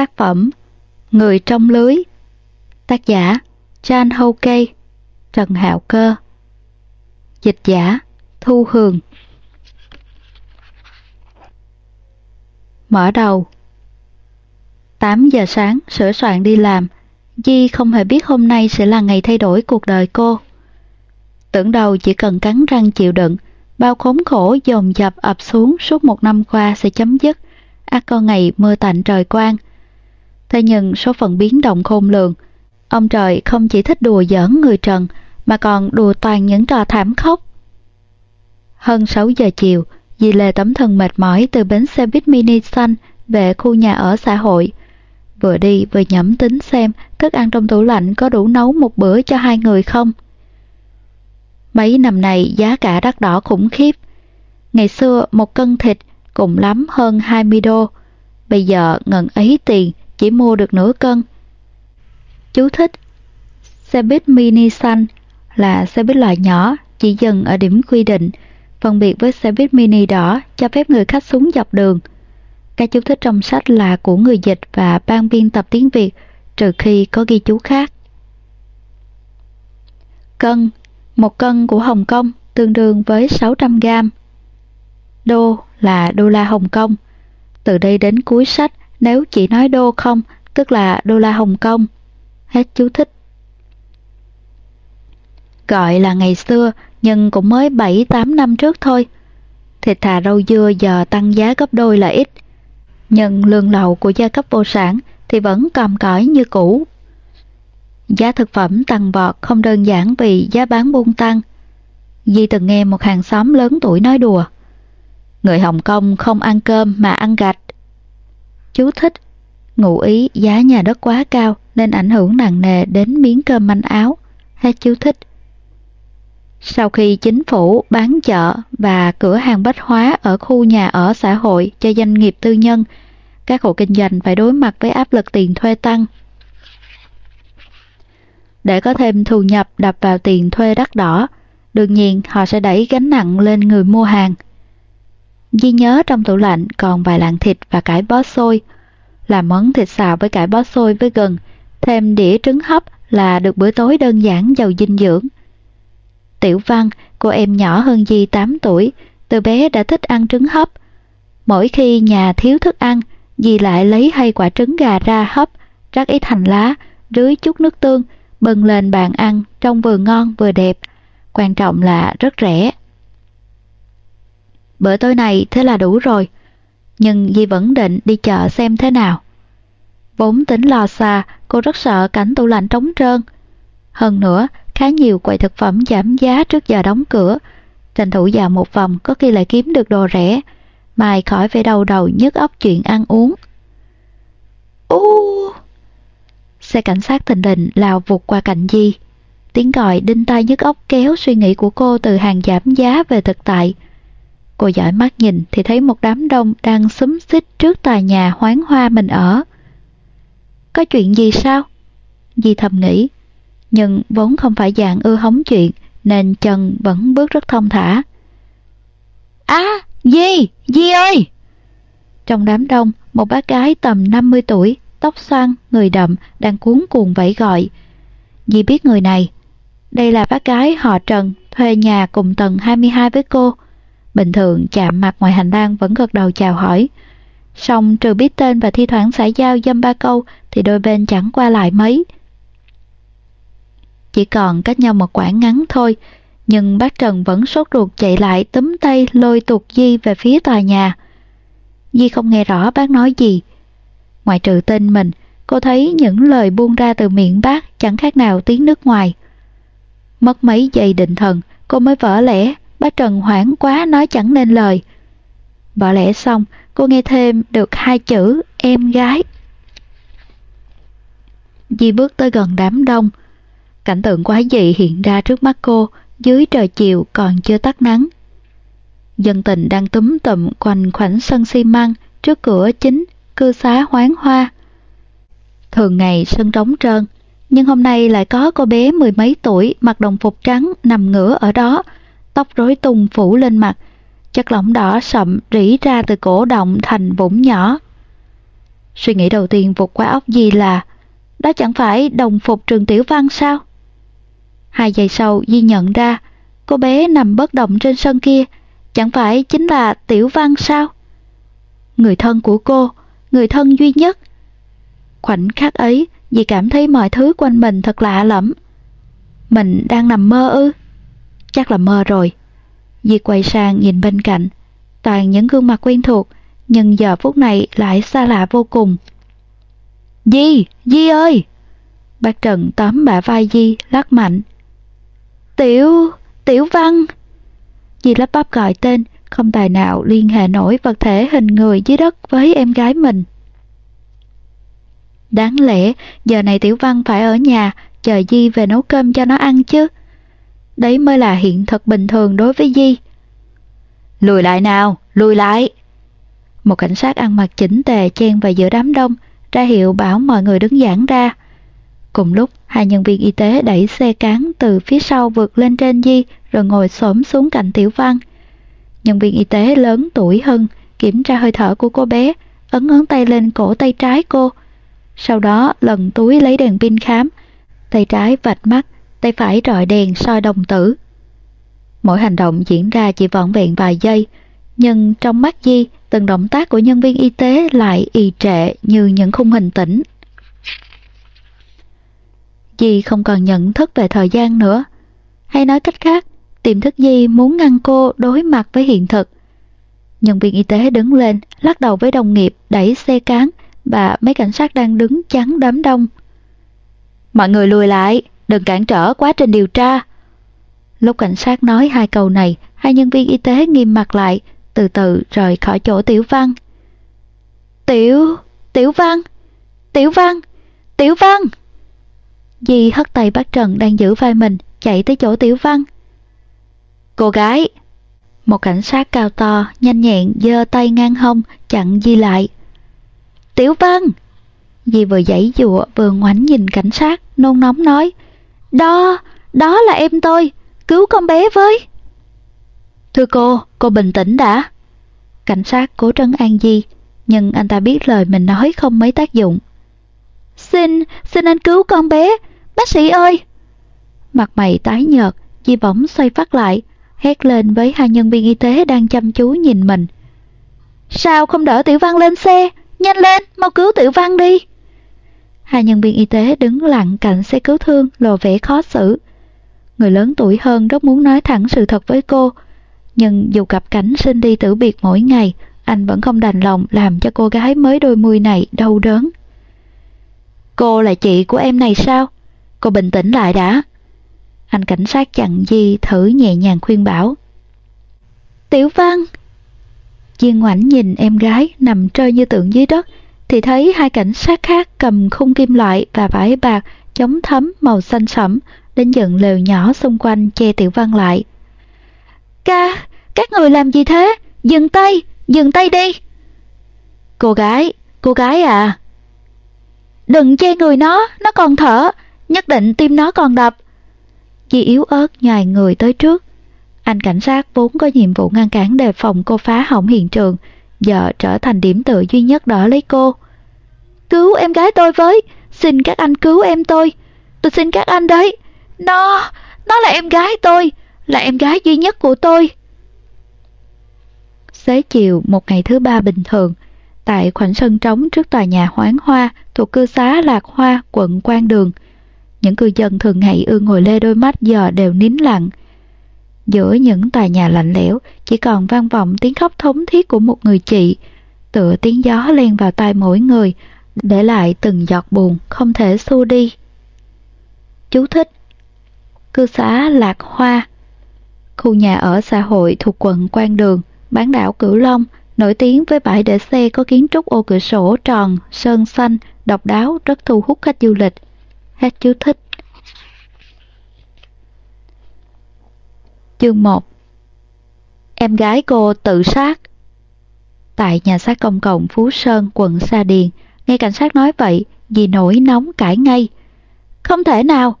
Tác phẩm Người trong lưới, Tác giả Chan Hâu Cây Trần Hạo Cơ, Dịch giả Thu Hường. Mở đầu. 8 giờ sáng, sửa soạn đi làm. Di không hề biết hôm nay sẽ là ngày thay đổi cuộc đời cô. Tưởng đầu chỉ cần cắn răng chịu đựng, Bao khốn khổ dồn dập ập xuống suốt một năm qua sẽ chấm dứt. Ác con ngày mưa tạnh trời quang Thế nhưng số phận biến động khôn lường Ông trời không chỉ thích đùa giỡn người trần, Mà còn đùa toàn những trò thảm khốc Hơn 6 giờ chiều Dì Lê tấm thân mệt mỏi từ bến xe buýt mini xanh về khu nhà ở xã hội. Vừa đi vừa nhẩm tính xem thức ăn trong tủ lạnh có đủ nấu một bữa cho hai người không. Mấy năm này giá cả đắt đỏ khủng khiếp. Ngày xưa một cân thịt cùng lắm hơn 20 đô. Bây giờ ngần ấy tiền chỉ mua được nửa cân. Chú thích Xe buýt mini xanh là xe buýt loại nhỏ chỉ dừng ở điểm quy định phân biệt với xe buýt mini đỏ cho phép người khách xuống dọc đường. Các chú thích trong sách là của người dịch và ban biên tập tiếng Việt, trừ khi có ghi chú khác. Cân Một cân của Hồng Kông tương đương với 600 gram. Đô là đô la Hồng Kông. Từ đây đến cuối sách, nếu chỉ nói đô không, tức là đô la Hồng Kông. Hết chú thích. Gọi là ngày xưa, nhưng cũng mới 7-8 năm trước thôi. Thịt thà rau dưa giờ tăng giá gấp đôi là ít. Nhưng lương lậu của gia cấp vô sản thì vẫn cầm cõi như cũ. Giá thực phẩm tăng vọt không đơn giản vì giá bán buôn tăng. Di từng nghe một hàng xóm lớn tuổi nói đùa. Người Hồng Kông không ăn cơm mà ăn gạch. Chú thích, ngụ ý giá nhà đất quá cao nên ảnh hưởng nặng nề đến miếng cơm manh áo. Hết chú thích. Sau khi chính phủ bán chợ và cửa hàng bách hóa ở khu nhà ở xã hội cho doanh nghiệp tư nhân, các hộ kinh doanh phải đối mặt với áp lực tiền thuê tăng. Để có thêm thu nhập đập vào tiền thuê đắt đỏ, đương nhiên họ sẽ đẩy gánh nặng lên người mua hàng. Di nhớ trong tủ lạnh còn vài lạng thịt và cải bó xôi là món thịt xào với cải bó xôi với gừng, thêm đĩa trứng hấp là được bữa tối đơn giản giàu dinh dưỡng. Tiểu Văn, cô em nhỏ hơn Di 8 tuổi, từ bé đã thích ăn trứng hấp. Mỗi khi nhà thiếu thức ăn, Di lại lấy hai quả trứng gà ra hấp, rắc ít hành lá, rưới chút nước tương, bưng lên bàn ăn trông vừa ngon vừa đẹp. Quan trọng là rất rẻ. Bữa tối này thế là đủ rồi, nhưng Di vẫn định đi chợ xem thế nào. Vốn tính lo xa, cô rất sợ cảnh tủ lạnh trống trơn. Hơn nữa, khá nhiều quầy thực phẩm giảm giá trước giờ đóng cửa. Tranh thủ dạo một vòng có khi lại kiếm được đồ rẻ, mai khỏi phải đầu đầu nhức óc chuyện ăn uống. U Xe cảnh sát thình lình lao vụt qua cạnh Di. Tiếng gọi đinh tai nhức óc kéo suy nghĩ của cô từ hàng giảm giá về thực tại. Cô dõi mắt nhìn thì thấy một đám đông đang xúm xích trước tòa nhà hoán hoa mình ở. Có chuyện gì sao? Di thầm nghĩ, nhưng vốn không phải dạng ưa hóng chuyện nên chân vẫn bước rất thông thả. À, Di, Di ơi! Trong đám đông, một bác gái tầm 50 tuổi, tóc xoăn, người đậm, đang cuốn cuồng vẫy gọi. Di biết người này. Đây là bác gái họ Trần, thuê nhà cùng tầng 22 với cô. Bình thường chạm mặt ngoài hành lang vẫn gật đầu chào hỏi. Xong trừ biết tên và thi thoảng xã giao dâm ba câu thì đôi bên chẳng qua lại mấy. Chỉ còn cách nhau một quãng ngắn thôi, nhưng bác Trần vẫn sốt ruột chạy lại túm tay lôi tuột Di về phía tòa nhà. Di không nghe rõ bác nói gì. Ngoài trừ tên mình, cô thấy những lời buông ra từ miệng bác chẳng khác nào tiếng nước ngoài. Mất mấy giây định thần, cô mới vỡ lẽ, bá Trần hoảng quá nói chẳng nên lời. Bỏ lẽ xong, cô nghe thêm được hai chữ em gái. Di bước tới gần đám đông, Cảnh tượng quái dị hiện ra trước mắt cô, dưới trời chiều còn chưa tắt nắng. Dân tình đang túm tụm quanh khoảnh sân xi măng trước cửa chính cư xá hoáng hoa. Thường ngày sân trống trơn, nhưng hôm nay lại có cô bé mười mấy tuổi mặc đồng phục trắng nằm ngửa ở đó, tóc rối tung phủ lên mặt, chất lỏng đỏ sậm rỉ ra từ cổ động thành vũng nhỏ. Suy nghĩ đầu tiên vụt qua óc Di là đó chẳng phải đồng phục trường tiểu văn sao? Hai giây sau Di nhận ra cô bé nằm bất động trên sân kia chẳng phải chính là tiểu văn sao? Người thân của cô, người thân duy nhất. Khoảnh khắc ấy Di cảm thấy mọi thứ quanh mình thật lạ lẫm. Mình đang nằm mơ ư? Chắc là mơ rồi. Di quay sang nhìn bên cạnh, toàn những gương mặt quen thuộc, nhưng giờ phút này lại xa lạ vô cùng. Di, Di ơi! Bác Trần tóm bả vai Di, lắc mạnh. Tiểu, Tiểu Văn! Di lắp bắp gọi tên, không tài nào liên hệ nổi vật thể hình người dưới đất với em gái mình. Đáng lẽ giờ này Tiểu Văn phải ở nhà chờ Di về nấu cơm cho nó ăn chứ. Đấy mới là hiện thực bình thường đối với Di. Lùi lại nào, lùi lại! Một cảnh sát ăn mặc chỉnh tề chen vào giữa đám đông, ra hiệu bảo mọi người đứng giãn ra. Cùng lúc, hai nhân viên y tế đẩy xe cán từ phía sau vượt lên trên Di rồi ngồi xổm xuống cạnh Tiểu Văn. Nhân viên y tế lớn tuổi hơn kiểm tra hơi thở của cô bé, ấn ngón tay lên cổ tay trái cô. Sau đó lần túi lấy đèn pin khám, tay trái vạch mắt, tay phải rọi đèn soi đồng tử. Mỗi hành động diễn ra chỉ vỏn vẹn vài giây, nhưng trong mắt Di, từng động tác của nhân viên y tế lại y trệ như những khung hình tĩnh. Di không còn nhận thức về thời gian nữa. Hay nói cách khác, tiềm thức Di muốn ngăn cô đối mặt với hiện thực. Nhân viên y tế đứng lên, lắc đầu với đồng nghiệp, đẩy xe cán và mấy cảnh sát đang đứng chắn đám đông. Mọi người lùi lại, đừng cản trở quá trình điều tra. Lúc cảnh sát nói hai câu này, hai nhân viên y tế nghiêm mặt lại, từ từ rời khỏi chỗ Tiểu Văn. Tiểu, Tiểu Văn, Tiểu Văn, Tiểu Văn. Di hất tay bác Trần đang giữ vai mình, chạy tới chỗ Tiểu Văn. Cô gái! Một cảnh sát cao to, nhanh nhẹn, giơ tay ngang hông, chặn Di lại. Tiểu Văn! Di vừa giãy dụa vừa ngoảnh nhìn cảnh sát, nôn nóng nói. Đó, đó là em tôi, cứu con bé với. Thưa cô, cô bình tĩnh đã. Cảnh sát cố trấn an Di, nhưng anh ta biết lời mình nói không mấy tác dụng. Xin, xin anh cứu con bé, bác sĩ ơi! Mặt mày tái nhợt, Di bỗng xoay phát lại, hét lên với hai nhân viên y tế đang chăm chú nhìn mình. Sao không đỡ Tiểu Văn lên xe? Nhanh lên, mau cứu Tiểu Văn đi! Hai nhân viên y tế đứng lặng cạnh xe cứu thương lộ vẻ khó xử. Người lớn tuổi hơn rất muốn nói thẳng sự thật với cô, nhưng dù gặp cảnh sinh đi tử biệt mỗi ngày, anh vẫn không đành lòng làm cho cô gái mới đôi mươi này đau đớn. Cô là chị của em này sao? Cô bình tĩnh lại đã. Anh cảnh sát chặn Di thử nhẹ nhàng khuyên bảo. Tiểu Văn! Di ngoảnh nhìn em gái nằm trơ như tượng dưới đất, thì thấy hai cảnh sát khác cầm khung kim loại và vải bạc chống thấm màu xanh sẫm đến dựng lều nhỏ xung quanh che Tiểu Văn lại. Ca, các người làm gì thế? Dừng tay, dừng tay đi. Cô gái, cô gái à. Đừng che người nó, nó còn thở, nhất định tim nó còn đập. chị yếu ớt nhòi người tới trước. Anh cảnh sát vốn có nhiệm vụ ngăn cản đề phòng cô phá hỏng hiện trường, giờ trở thành điểm tựa duy nhất đỡ lấy cô. Cứu em gái tôi với, xin các anh cứu em tôi. Tôi xin các anh đấy. Nó, nó là em gái tôi, là em gái duy nhất của tôi. Xế chiều một ngày thứ ba bình thường, tại khoảnh sân trống trước tòa nhà hoán hoa thuộc cư xá Lạc Hoa, quận Quang Đường. Những cư dân thường ngày ưa ngồi lê đôi mắt giờ đều nín lặng. Giữa những tòa nhà lạnh lẽo chỉ còn vang vọng tiếng khóc thống thiết của một người chị, tựa tiếng gió len vào tai mỗi người, để lại từng giọt buồn không thể xua đi. Chú thích Cư xá Lạc Hoa Khu nhà ở xã hội thuộc quận Quang Đường, bán đảo Cửu Long, nổi tiếng với bãi để xe có kiến trúc ô cửa sổ tròn, sơn xanh, độc đáo, rất thu hút khách du lịch. Hết chú thích. Chương 1 Em gái cô tự sát Tại nhà xác công cộng Phú Sơn, quận Sa Điền, nghe cảnh sát nói vậy, dì nổi nóng cãi ngay. Không thể nào,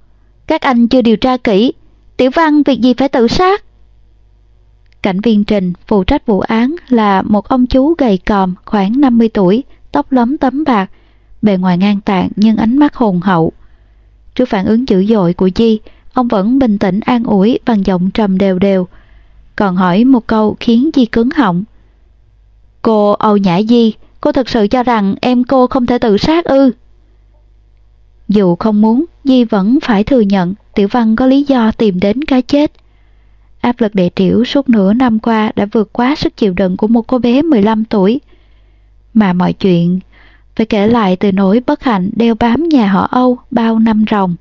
các anh chưa điều tra kỹ, Tiểu Văn việc gì phải tự sát? Cảnh viên Trình phụ trách vụ án là một ông chú gầy còm khoảng 50 tuổi, tóc lấm tấm bạc, bề ngoài ngang tạng nhưng ánh mắt hồn hậu. Trước phản ứng dữ dội của Di, ông vẫn bình tĩnh an ủi bằng giọng trầm đều đều, còn hỏi một câu khiến Di cứng họng. Cô Âu Nhã Di, cô thực sự cho rằng em cô không thể tự sát ư? Dù không muốn, Di vẫn phải thừa nhận Tiểu Văn có lý do tìm đến cái chết. Áp lực đệ tiểu suốt nửa năm qua đã vượt quá sức chịu đựng của một cô bé 15 tuổi. Mà mọi chuyện phải kể lại từ nỗi bất hạnh đeo bám nhà họ Âu bao năm ròng.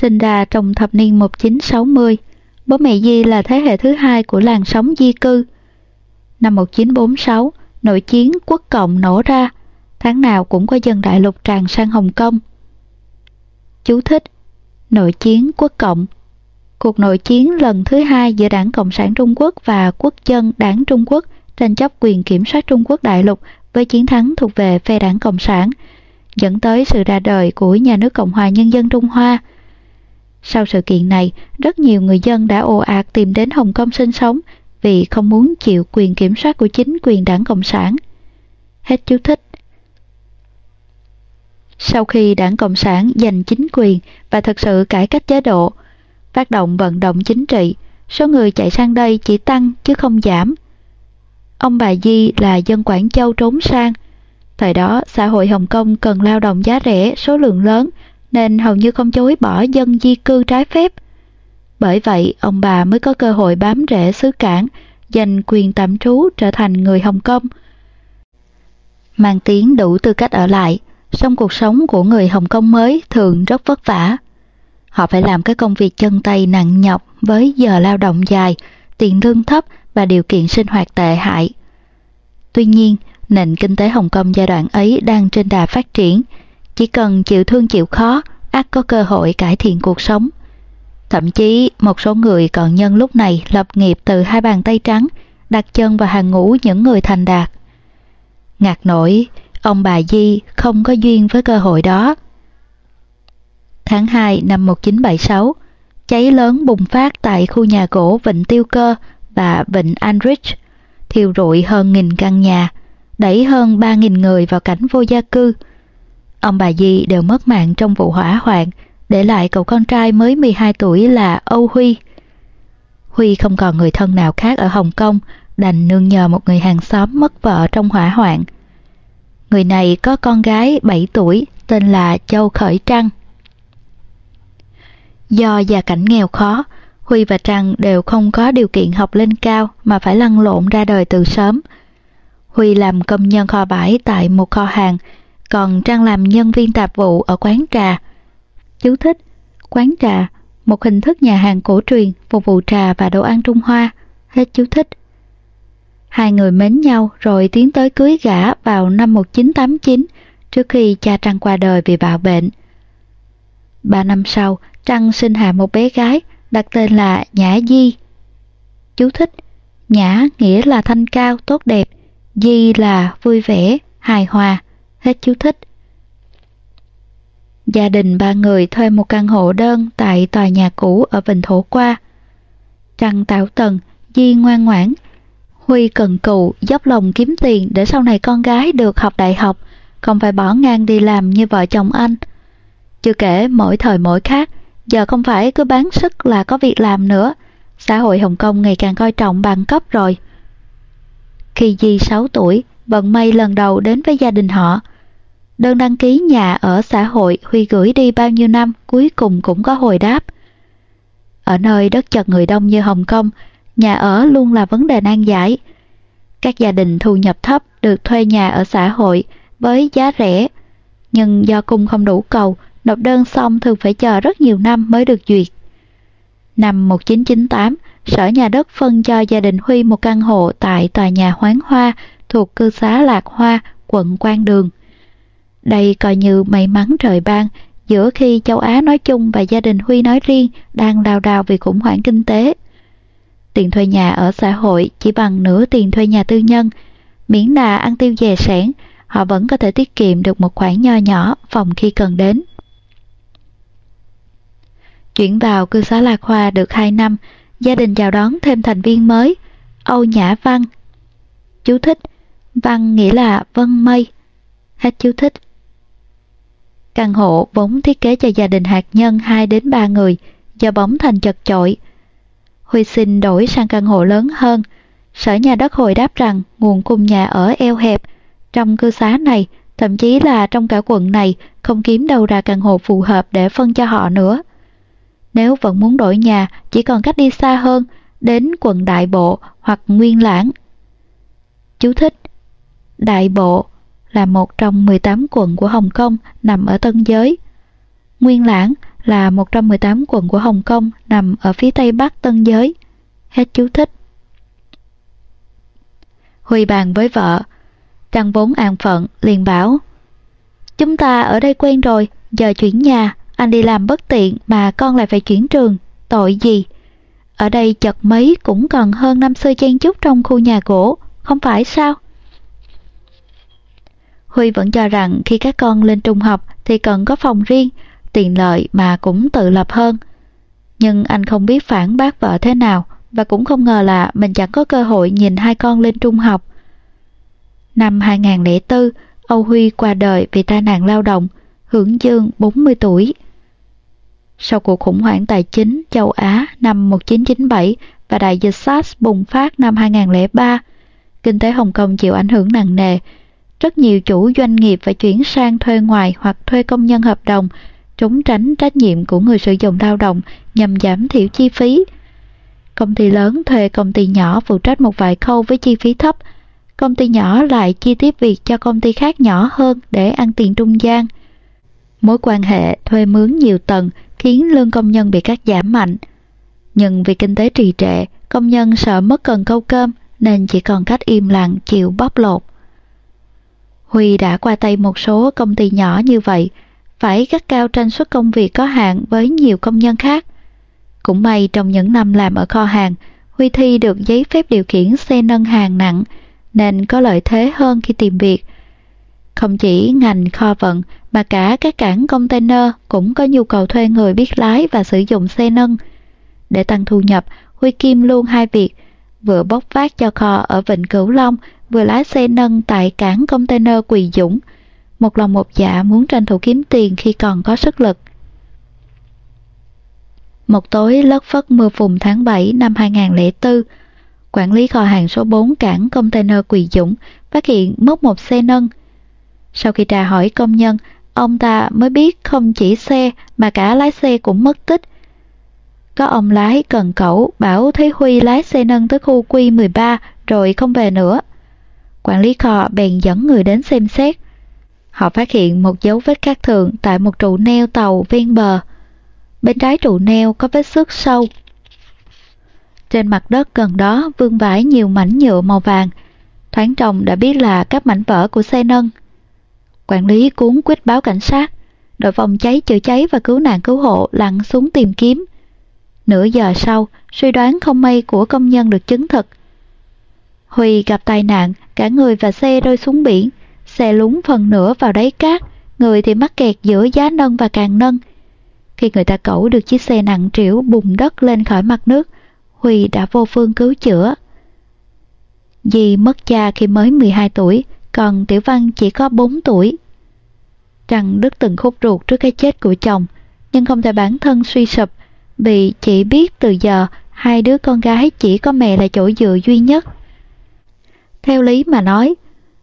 Sinh ra trong thập niên 1960, bố mẹ Di là thế hệ thứ hai của làng sống di cư. Năm 1946, nội chiến quốc cộng nổ ra, tháng nào cũng có dân đại lục tràn sang Hồng Kông. Chú thích Nội chiến quốc cộng Cuộc nội chiến lần thứ hai giữa Đảng Cộng sản Trung Quốc và Quốc dân Đảng Trung Quốc tranh chấp quyền kiểm soát Trung Quốc đại lục với chiến thắng thuộc về phe Đảng Cộng sản, dẫn tới sự ra đời của nhà nước Cộng hòa Nhân dân Trung Hoa. Sau sự kiện này, rất nhiều người dân đã ồ ạt tìm đến Hồng Kông sinh sống vì không muốn chịu quyền kiểm soát của chính quyền Đảng Cộng sản. Hết chú thích. Sau khi đảng Cộng sản giành chính quyền và thực sự cải cách chế độ, phát động vận động chính trị, số người chạy sang đây chỉ tăng chứ không giảm. Ông bà Di là dân Quảng Châu trốn sang. Thời đó, xã hội Hồng Kông cần lao động giá rẻ, số lượng lớn, nên hầu như không chối bỏ dân di cư trái phép. Bởi vậy, ông bà mới có cơ hội bám rễ xứ cảng, giành quyền tạm trú trở thành người Hồng Kông. Mang tiếng đủ tư cách ở lại, song cuộc sống của người Hồng Kông mới thường rất vất vả. Họ phải làm các công việc chân tay nặng nhọc với giờ lao động dài, tiền lương thấp và điều kiện sinh hoạt tệ hại. Tuy nhiên, nền kinh tế Hồng Kông giai đoạn ấy đang trên đà phát triển, chỉ cần chịu thương chịu khó, ắt có cơ hội cải thiện cuộc sống. Thậm chí, một số người còn nhân lúc này lập nghiệp từ hai bàn tay trắng, đặt chân vào hàng ngũ những người thành đạt. Ngạc nổi, ông bà Di không có duyên với cơ hội đó. Tháng 2 năm 1976, cháy lớn bùng phát tại khu nhà gỗ Vịnh Tiêu Cơ và Vịnh Anrich, thiêu rụi hơn nghìn căn nhà, đẩy hơn 3.000 người vào cảnh vô gia cư. Ông bà Di đều mất mạng trong vụ hỏa hoạn, để lại cậu con trai mới 12 tuổi là Âu Huy. Huy không còn người thân nào khác ở Hồng Kông, đành nương nhờ một người hàng xóm mất vợ trong hỏa hoạn. Người này có con gái 7 tuổi tên là Châu Khởi Trăng. Do gia cảnh nghèo khó, Huy và Trăng đều không có điều kiện học lên cao mà phải lăn lộn ra đời từ sớm. Huy làm công nhân kho bãi tại một kho hàng, còn trang làm nhân viên tạp vụ ở quán trà. Chú thích, quán trà, một hình thức nhà hàng cổ truyền phục vụ trà và đồ ăn Trung Hoa. Hết chú thích. Hai người mến nhau rồi tiến tới cưới gả vào năm 1989 trước khi cha Trăng qua đời vì bạo bệnh. Ba năm sau, Trăng sinh hạ một bé gái đặt tên là Nhã Di. Chú thích Nhã nghĩa là thanh cao, tốt đẹp, Di là vui vẻ, hài hòa. Hết chú thích. Gia đình ba người thuê một căn hộ đơn tại tòa nhà cũ ở Vịnh Thổ Qua. Trăng tạo tần, Di ngoan ngoãn, Huy cần cù, dốc lòng kiếm tiền để sau này con gái được học đại học, không phải bỏ ngang đi làm như vợ chồng anh. Chưa kể mỗi thời mỗi khác, giờ không phải cứ bán sức là có việc làm nữa. Xã hội Hồng Kông ngày càng coi trọng bằng cấp rồi. Khi Di 6 tuổi, vận may lần đầu đến với gia đình họ. Đơn đăng ký nhà ở xã hội Huy gửi đi bao nhiêu năm cuối cùng cũng có hồi đáp. Ở nơi đất chật người đông như Hồng Kông, nhà ở luôn là vấn đề nan giải. Các gia đình thu nhập thấp được thuê nhà ở xã hội với giá rẻ, nhưng do cung không đủ cầu, nộp đơn xong thường phải chờ rất nhiều năm mới được duyệt. Năm 1998, Sở Nhà đất phân cho gia đình Huy một căn hộ tại tòa nhà Hoán Hoa thuộc cư xá Lạc Hoa, quận Quang Đường. Đây coi như may mắn trời ban giữa khi châu Á nói chung và gia đình Huy nói riêng đang lao đào vì khủng hoảng kinh tế tiền thuê nhà ở xã hội chỉ bằng nửa tiền thuê nhà tư nhân, miễn là ăn tiêu dè sẻn, họ vẫn có thể tiết kiệm được một khoản nho nhỏ phòng khi cần đến. Chuyển vào cư xá Lạc Hoa được 2 năm, gia đình chào đón thêm thành viên mới, Âu Nhã Văn. chú thích. Văn nghĩa là vân mây. Hết chú thích. Căn hộ vốn thiết kế cho gia đình hạt nhân 2 đến 3 người, do bóng thành chật chội. Huy xin đổi sang căn hộ lớn hơn. Sở nhà đất hồi đáp rằng nguồn cung nhà ở eo hẹp. Trong cư xá này, thậm chí là trong cả quận này, không kiếm đâu ra căn hộ phù hợp để phân cho họ nữa. Nếu vẫn muốn đổi nhà, chỉ còn cách đi xa hơn, đến quận Đại Bộ hoặc Nguyên Lãng. Chú thích Đại Bộ là một trong 18 quận của Hồng Kông nằm ở Tân Giới. Nguyên Lãng là một trong 18 quận của Hồng Kông nằm ở phía tây bắc Tân Giới. Hết chú thích. Huy bàn với vợ, Trăng vốn an phận, liền bảo Chúng ta ở đây quen rồi, giờ chuyển nhà, anh đi làm bất tiện mà con lại phải chuyển trường, tội gì? Ở đây chật mấy cũng còn hơn năm xưa chen chúc trong khu nhà gỗ, không phải sao? Huy vẫn cho rằng khi các con lên trung học thì cần có phòng riêng, tiện lợi mà cũng tự lập hơn. Nhưng anh không biết phản bác vợ thế nào và cũng không ngờ là mình chẳng có cơ hội nhìn hai con lên trung học. Năm 2004, Âu Huy qua đời vì tai nạn lao động, hưởng dương 40 tuổi. Sau cuộc khủng hoảng tài chính châu Á năm 1997 và đại dịch SARS bùng phát năm 2003, kinh tế Hồng Kông chịu ảnh hưởng nặng nề. Rất nhiều chủ doanh nghiệp phải chuyển sang thuê ngoài hoặc thuê công nhân hợp đồng, trốn tránh trách nhiệm của người sử dụng lao động nhằm giảm thiểu chi phí. Công ty lớn thuê công ty nhỏ phụ trách một vài khâu với chi phí thấp, công ty nhỏ lại chi tiếp việc cho công ty khác nhỏ hơn để ăn tiền trung gian. Mối quan hệ thuê mướn nhiều tầng khiến lương công nhân bị cắt giảm mạnh. Nhưng vì kinh tế trì trệ, công nhân sợ mất cần câu cơm nên chỉ còn cách im lặng chịu bóc lột. Huy đã qua tay một số công ty nhỏ như vậy, phải gắt cao tranh suất công việc có hạn với nhiều công nhân khác. Cũng may trong những năm làm ở kho hàng, Huy thi được giấy phép điều khiển xe nâng hàng nặng, nên có lợi thế hơn khi tìm việc. Không chỉ ngành kho vận mà cả các cảng container cũng có nhu cầu thuê người biết lái và sử dụng xe nâng. Để tăng thu nhập, Huy Kim luôn hai việc, vừa bốc vác cho kho ở Vịnh Cửu Long, vừa lái xe nâng tại cảng container Quỳ Dũng. Một lòng một dạ muốn tranh thủ kiếm tiền khi còn có sức lực. Một tối lất phất mưa phùn tháng 7 năm 2004, quản lý kho hàng số 4 cảng container Quỳ Dũng phát hiện mất một xe nâng. Sau khi tra hỏi công nhân, ông ta mới biết không chỉ xe mà cả lái xe cũng mất tích. Có ông lái cần cẩu bảo thấy Huy lái xe nâng tới khu Quy 13 rồi không về nữa. Quản lý kho bèn dẫn người đến xem xét. Họ phát hiện một dấu vết khác thường tại một trụ neo tàu ven bờ. Bên trái trụ neo có vết xước sâu. Trên mặt đất gần đó vương vãi nhiều mảnh nhựa màu vàng. Thoáng trông đã biết là các mảnh vỡ của xe nâng. Quản lý cuốn quyết báo cảnh sát. Đội phòng cháy chữa cháy và cứu nạn cứu hộ lặn xuống tìm kiếm. Nửa giờ sau, suy đoán không may của công nhân được chứng thực. Huy gặp tai nạn, cả người và xe rơi xuống biển, xe lún phần nửa vào đáy cát, người thì mắc kẹt giữa giá nâng và càng nâng. Khi người ta cẩu được chiếc xe nặng trĩu bùng đất lên khỏi mặt nước, Huy đã vô phương cứu chữa. Dì mất cha khi mới 12 tuổi, còn Tiểu Văn chỉ có 4 tuổi. Trăng đứt từng khúc ruột trước cái chết của chồng, nhưng không thể bản thân suy sụp, vì chỉ biết từ giờ hai đứa con gái chỉ có mẹ là chỗ dựa duy nhất. Theo lý mà nói,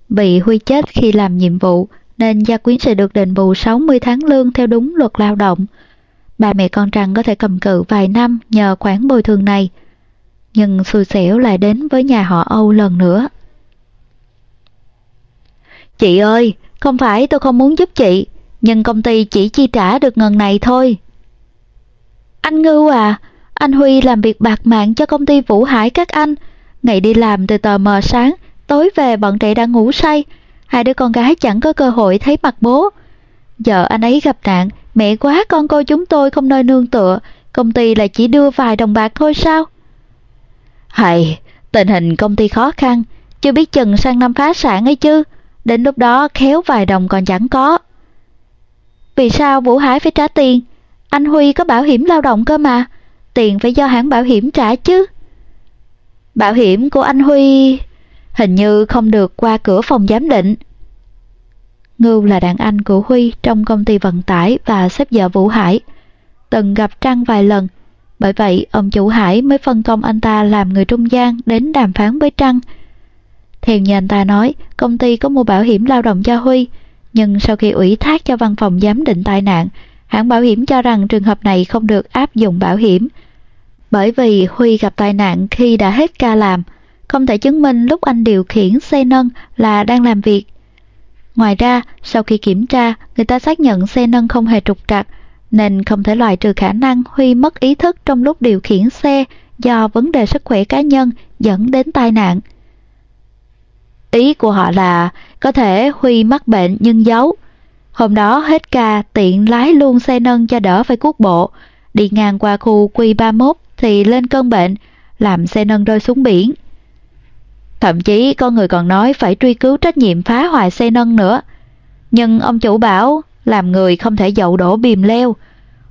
bị Huy chết khi làm nhiệm vụ nên gia quyến sẽ được đền bù 60 tháng lương theo đúng luật lao động. Ba mẹ con Trăng có thể cầm cự vài năm nhờ khoản bồi thường này, nhưng xui xẻo lại đến với nhà họ Âu lần nữa. Chị ơi, không phải tôi không muốn giúp chị, nhưng công ty chỉ chi trả được ngần này thôi. Anh Ngưu à, anh Huy làm việc bạc mạng cho công ty Vũ Hải các anh. Ngày đi làm từ tờ mờ sáng, tối về bọn trẻ đang ngủ say. Hai đứa con gái chẳng có cơ hội thấy mặt bố. Giờ anh ấy gặp nạn, mẹ quá con cô chúng tôi không nơi nương tựa. Công ty là chỉ đưa vài đồng bạc thôi sao? Hay, tình hình công ty khó khăn, chưa biết chừng sang năm phá sản ấy chứ. Đến lúc đó khéo vài đồng còn chẳng có. Vì sao Vũ Hải phải trả tiền? Anh Huy có bảo hiểm lao động cơ mà. Tiền phải do hãng bảo hiểm trả chứ. Bảo hiểm của anh Huy hình như không được qua cửa phòng giám định. Ngưu là đàn anh của Huy trong công ty vận tải và xếp vợ Vũ Hải. Từng gặp Trăng vài lần, bởi vậy ông chủ Hải mới phân công anh ta làm người trung gian đến đàm phán với Trăng. Theo như anh ta nói, công ty có mua bảo hiểm lao động cho Huy, nhưng sau khi ủy thác cho văn phòng giám định tai nạn, hãng bảo hiểm cho rằng trường hợp này không được áp dụng bảo hiểm. Bởi vì Huy gặp tai nạn khi đã hết ca làm, không thể chứng minh lúc anh điều khiển xe nâng là đang làm việc. Ngoài ra, sau khi kiểm tra, người ta xác nhận xe nâng không hề trục trặc, nên không thể loại trừ khả năng Huy mất ý thức trong lúc điều khiển xe do vấn đề sức khỏe cá nhân dẫn đến tai nạn. Ý của họ là có thể Huy mắc bệnh nhưng giấu. Hôm đó hết ca tiện lái luôn xe nâng cho đỡ phải cuốc bộ, đi ngang qua khu Q31 thì lên cơn bệnh, làm xe nâng rơi xuống biển. Thậm chí có người còn nói phải truy cứu trách nhiệm phá hoại xe nâng nữa. Nhưng ông chủ bảo làm người không thể dậu đổ bìm leo.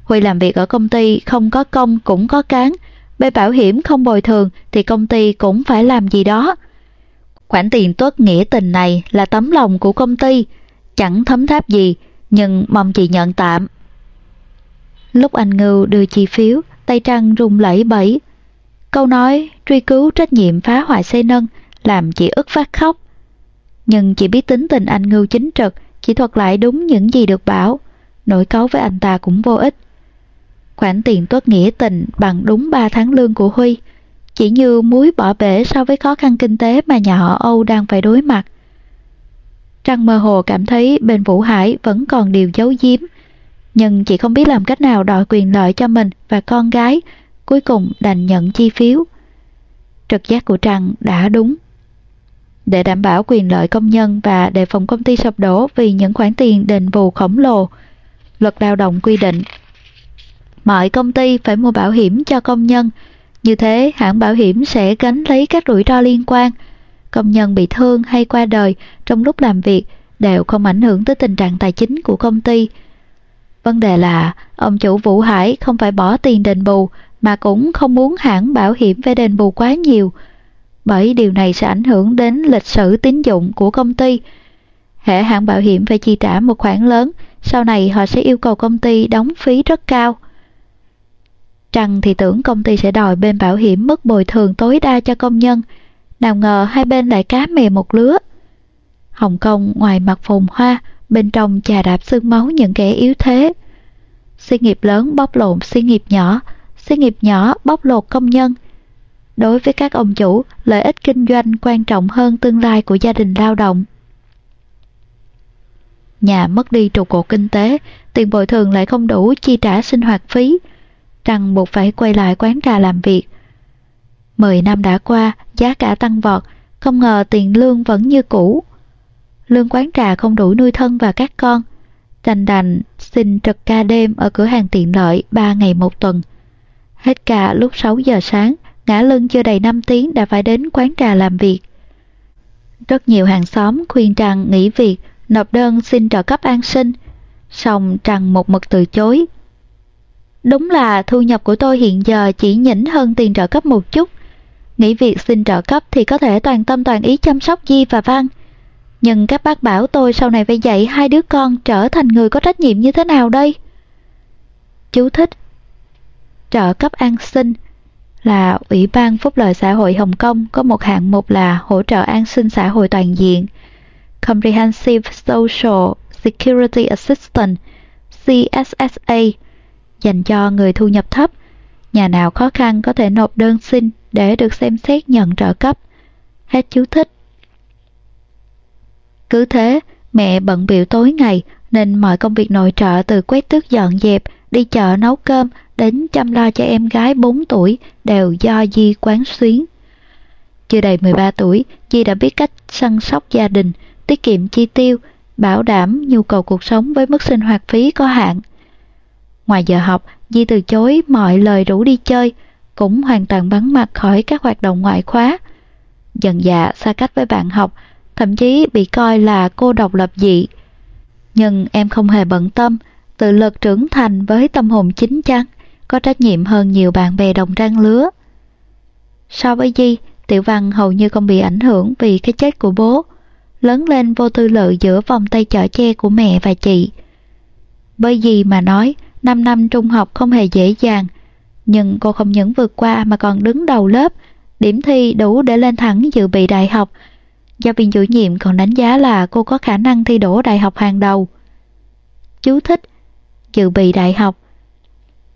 Huy làm việc ở công ty không có công cũng có cán. Bên bảo hiểm không bồi thường thì công ty cũng phải làm gì đó. Khoản tiền tốt nghĩa tình này là tấm lòng của công ty, chẳng thấm tháp gì, nhưng mong chị nhận tạm. Lúc anh Ngưu đưa chi phiếu, tay trăng rung lẫy bẫy. Câu nói truy cứu trách nhiệm phá hoại xe nâng làm chị ức phát khóc. Nhưng chị biết tính tình anh Ngưu chính trực, chỉ thuật lại đúng những gì được bảo, nổi cáu với anh ta cũng vô ích. Khoản tiền tốt nghĩa tình bằng đúng 3 tháng lương của Huy, chỉ như muối bỏ bể so với khó khăn kinh tế mà nhà họ Âu đang phải đối mặt. Trăng mơ hồ cảm thấy bên Vũ Hải vẫn còn điều giấu giếm, nhưng chị không biết làm cách nào đòi quyền lợi cho mình và con gái, cuối cùng đành nhận chi phiếu. Trực giác của Trăng đã đúng. Để đảm bảo quyền lợi công nhân và đề phòng công ty sụp đổ vì những khoản tiền đền bù khổng lồ, luật lao động quy định mọi công ty phải mua bảo hiểm cho công nhân, như thế hãng bảo hiểm sẽ gánh lấy các rủi ro liên quan. Công nhân bị thương hay qua đời trong lúc làm việc đều không ảnh hưởng tới tình trạng tài chính của công ty. Vấn đề là ông chủ Vũ Hải không phải bỏ tiền đền bù mà cũng không muốn hãng bảo hiểm phải đền bù quá nhiều, bởi điều này sẽ ảnh hưởng đến lịch sử tín dụng của công ty. Hệ hãng bảo hiểm phải chi trả một khoản lớn, sau này họ sẽ yêu cầu công ty đóng phí rất cao. Trăng thì tưởng công ty sẽ đòi bên bảo hiểm mức bồi thường tối đa cho công nhân, nào ngờ hai bên lại cá mè một lứa. Hồng Kông ngoài mặt phồn hoa, bên trong chà đạp xương máu những kẻ yếu thế. Xí nghiệp lớn bóc lột xí nghiệp nhỏ, xí nghiệp nhỏ bóc lột công nhân. Đối với các ông chủ, lợi ích kinh doanh quan trọng hơn tương lai của gia đình lao động. Nhà mất đi trụ cột kinh tế, tiền bồi thường lại không đủ chi trả sinh hoạt phí, rằng buộc phải quay lại quán trà làm việc. Mười năm đã qua, giá cả tăng vọt, không ngờ tiền lương vẫn như cũ. Lương quán trà không đủ nuôi thân và các con. Đành đành xin trực ca đêm ở cửa hàng tiện lợi 3 ngày một tuần. Hết ca lúc 6 giờ sáng, ngã lưng chưa đầy 5 tiếng đã phải đến quán trà làm việc. Rất nhiều hàng xóm khuyên Trăng nghỉ việc, nộp đơn xin trợ cấp an sinh. Xong Trăng một mực từ chối, Đúng là thu nhập của tôi hiện giờ chỉ nhỉnh hơn tiền trợ cấp một chút. nghỉ việc xin trợ cấp thì có thể toàn tâm toàn ý chăm sóc Di và Văn. Nhưng các bác bảo tôi sau này phải dạy hai đứa con trở thành người có trách nhiệm như thế nào đây? Chú thích Trợ cấp an sinh là Ủy ban Phúc lợi xã hội Hồng Kông có một hạng mục là hỗ trợ an sinh xã hội toàn diện Comprehensive Social Security Assistance CSSA dành cho người thu nhập thấp. Nhà nào khó khăn có thể nộp đơn xin để được xem xét nhận trợ cấp. Hết chú thích. Cứ thế, mẹ bận biểu tối ngày nên mọi công việc nội trợ từ quét tước dọn dẹp, đi chợ nấu cơm đến chăm lo cho em gái 4 tuổi đều do Di quán xuyến. Chưa đầy 13 tuổi, Di đã biết cách săn sóc gia đình, tiết kiệm chi tiêu, bảo đảm nhu cầu cuộc sống với mức sinh hoạt phí có hạn. Ngoài giờ học, Di từ chối mọi lời rủ đi chơi, cũng hoàn toàn vắng mặt khỏi các hoạt động ngoại khóa. Dần dạ xa cách với bạn học, thậm chí bị coi là cô độc lập dị. Nhưng em không hề bận tâm, tự lực trưởng thành với tâm hồn chính chắn, có trách nhiệm hơn nhiều bạn bè đồng trang lứa. So với Di, Tiểu Văn hầu như không bị ảnh hưởng vì cái chết của bố, lớn lên vô tư lự giữa vòng tay chở che của mẹ và chị. Bởi gì mà nói, 5 năm trung học không hề dễ dàng, nhưng cô không những vượt qua mà còn đứng đầu lớp, điểm thi đủ để lên thẳng dự bị đại học. Giáo viên chủ nhiệm còn đánh giá là cô có khả năng thi đỗ đại học hàng đầu. Chú thích Dự bị đại học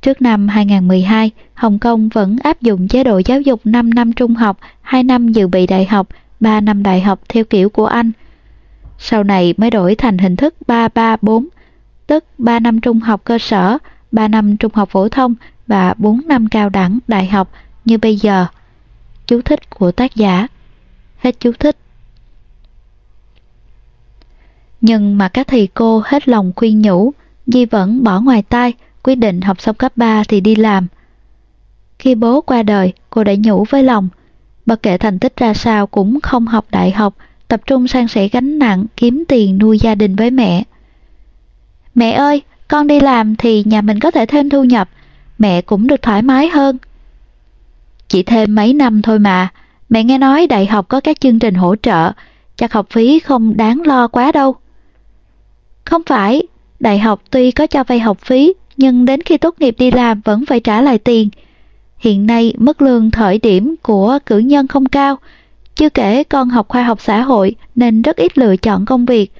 Trước năm 2012, Hồng Kông vẫn áp dụng chế độ giáo dục 5 năm trung học, 2 năm dự bị đại học, 3 năm đại học theo kiểu của Anh. Sau này mới đổi thành hình thức 334, tức 3 năm trung học cơ sở, 3 năm trung học phổ thông và 4 năm cao đẳng đại học như bây giờ. Chú thích của tác giả. Hết chú thích. Nhưng mà các thầy cô hết lòng khuyên nhủ, Di vẫn bỏ ngoài tai, quyết định học xong cấp 3 thì đi làm. Khi bố qua đời, cô đã nhủ với lòng, bất kể thành tích ra sao cũng không học đại học, tập trung sang sẻ gánh nặng kiếm tiền nuôi gia đình với mẹ. Mẹ ơi, con đi làm thì nhà mình có thể thêm thu nhập, mẹ cũng được thoải mái hơn. Chỉ thêm mấy năm thôi mà, mẹ nghe nói đại học có các chương trình hỗ trợ, chắc học phí không đáng lo quá đâu. Không phải, đại học tuy có cho vay học phí, nhưng đến khi tốt nghiệp đi làm vẫn phải trả lại tiền. Hiện nay mức lương thời điểm của cử nhân không cao, chưa kể con học khoa học xã hội nên rất ít lựa chọn công việc.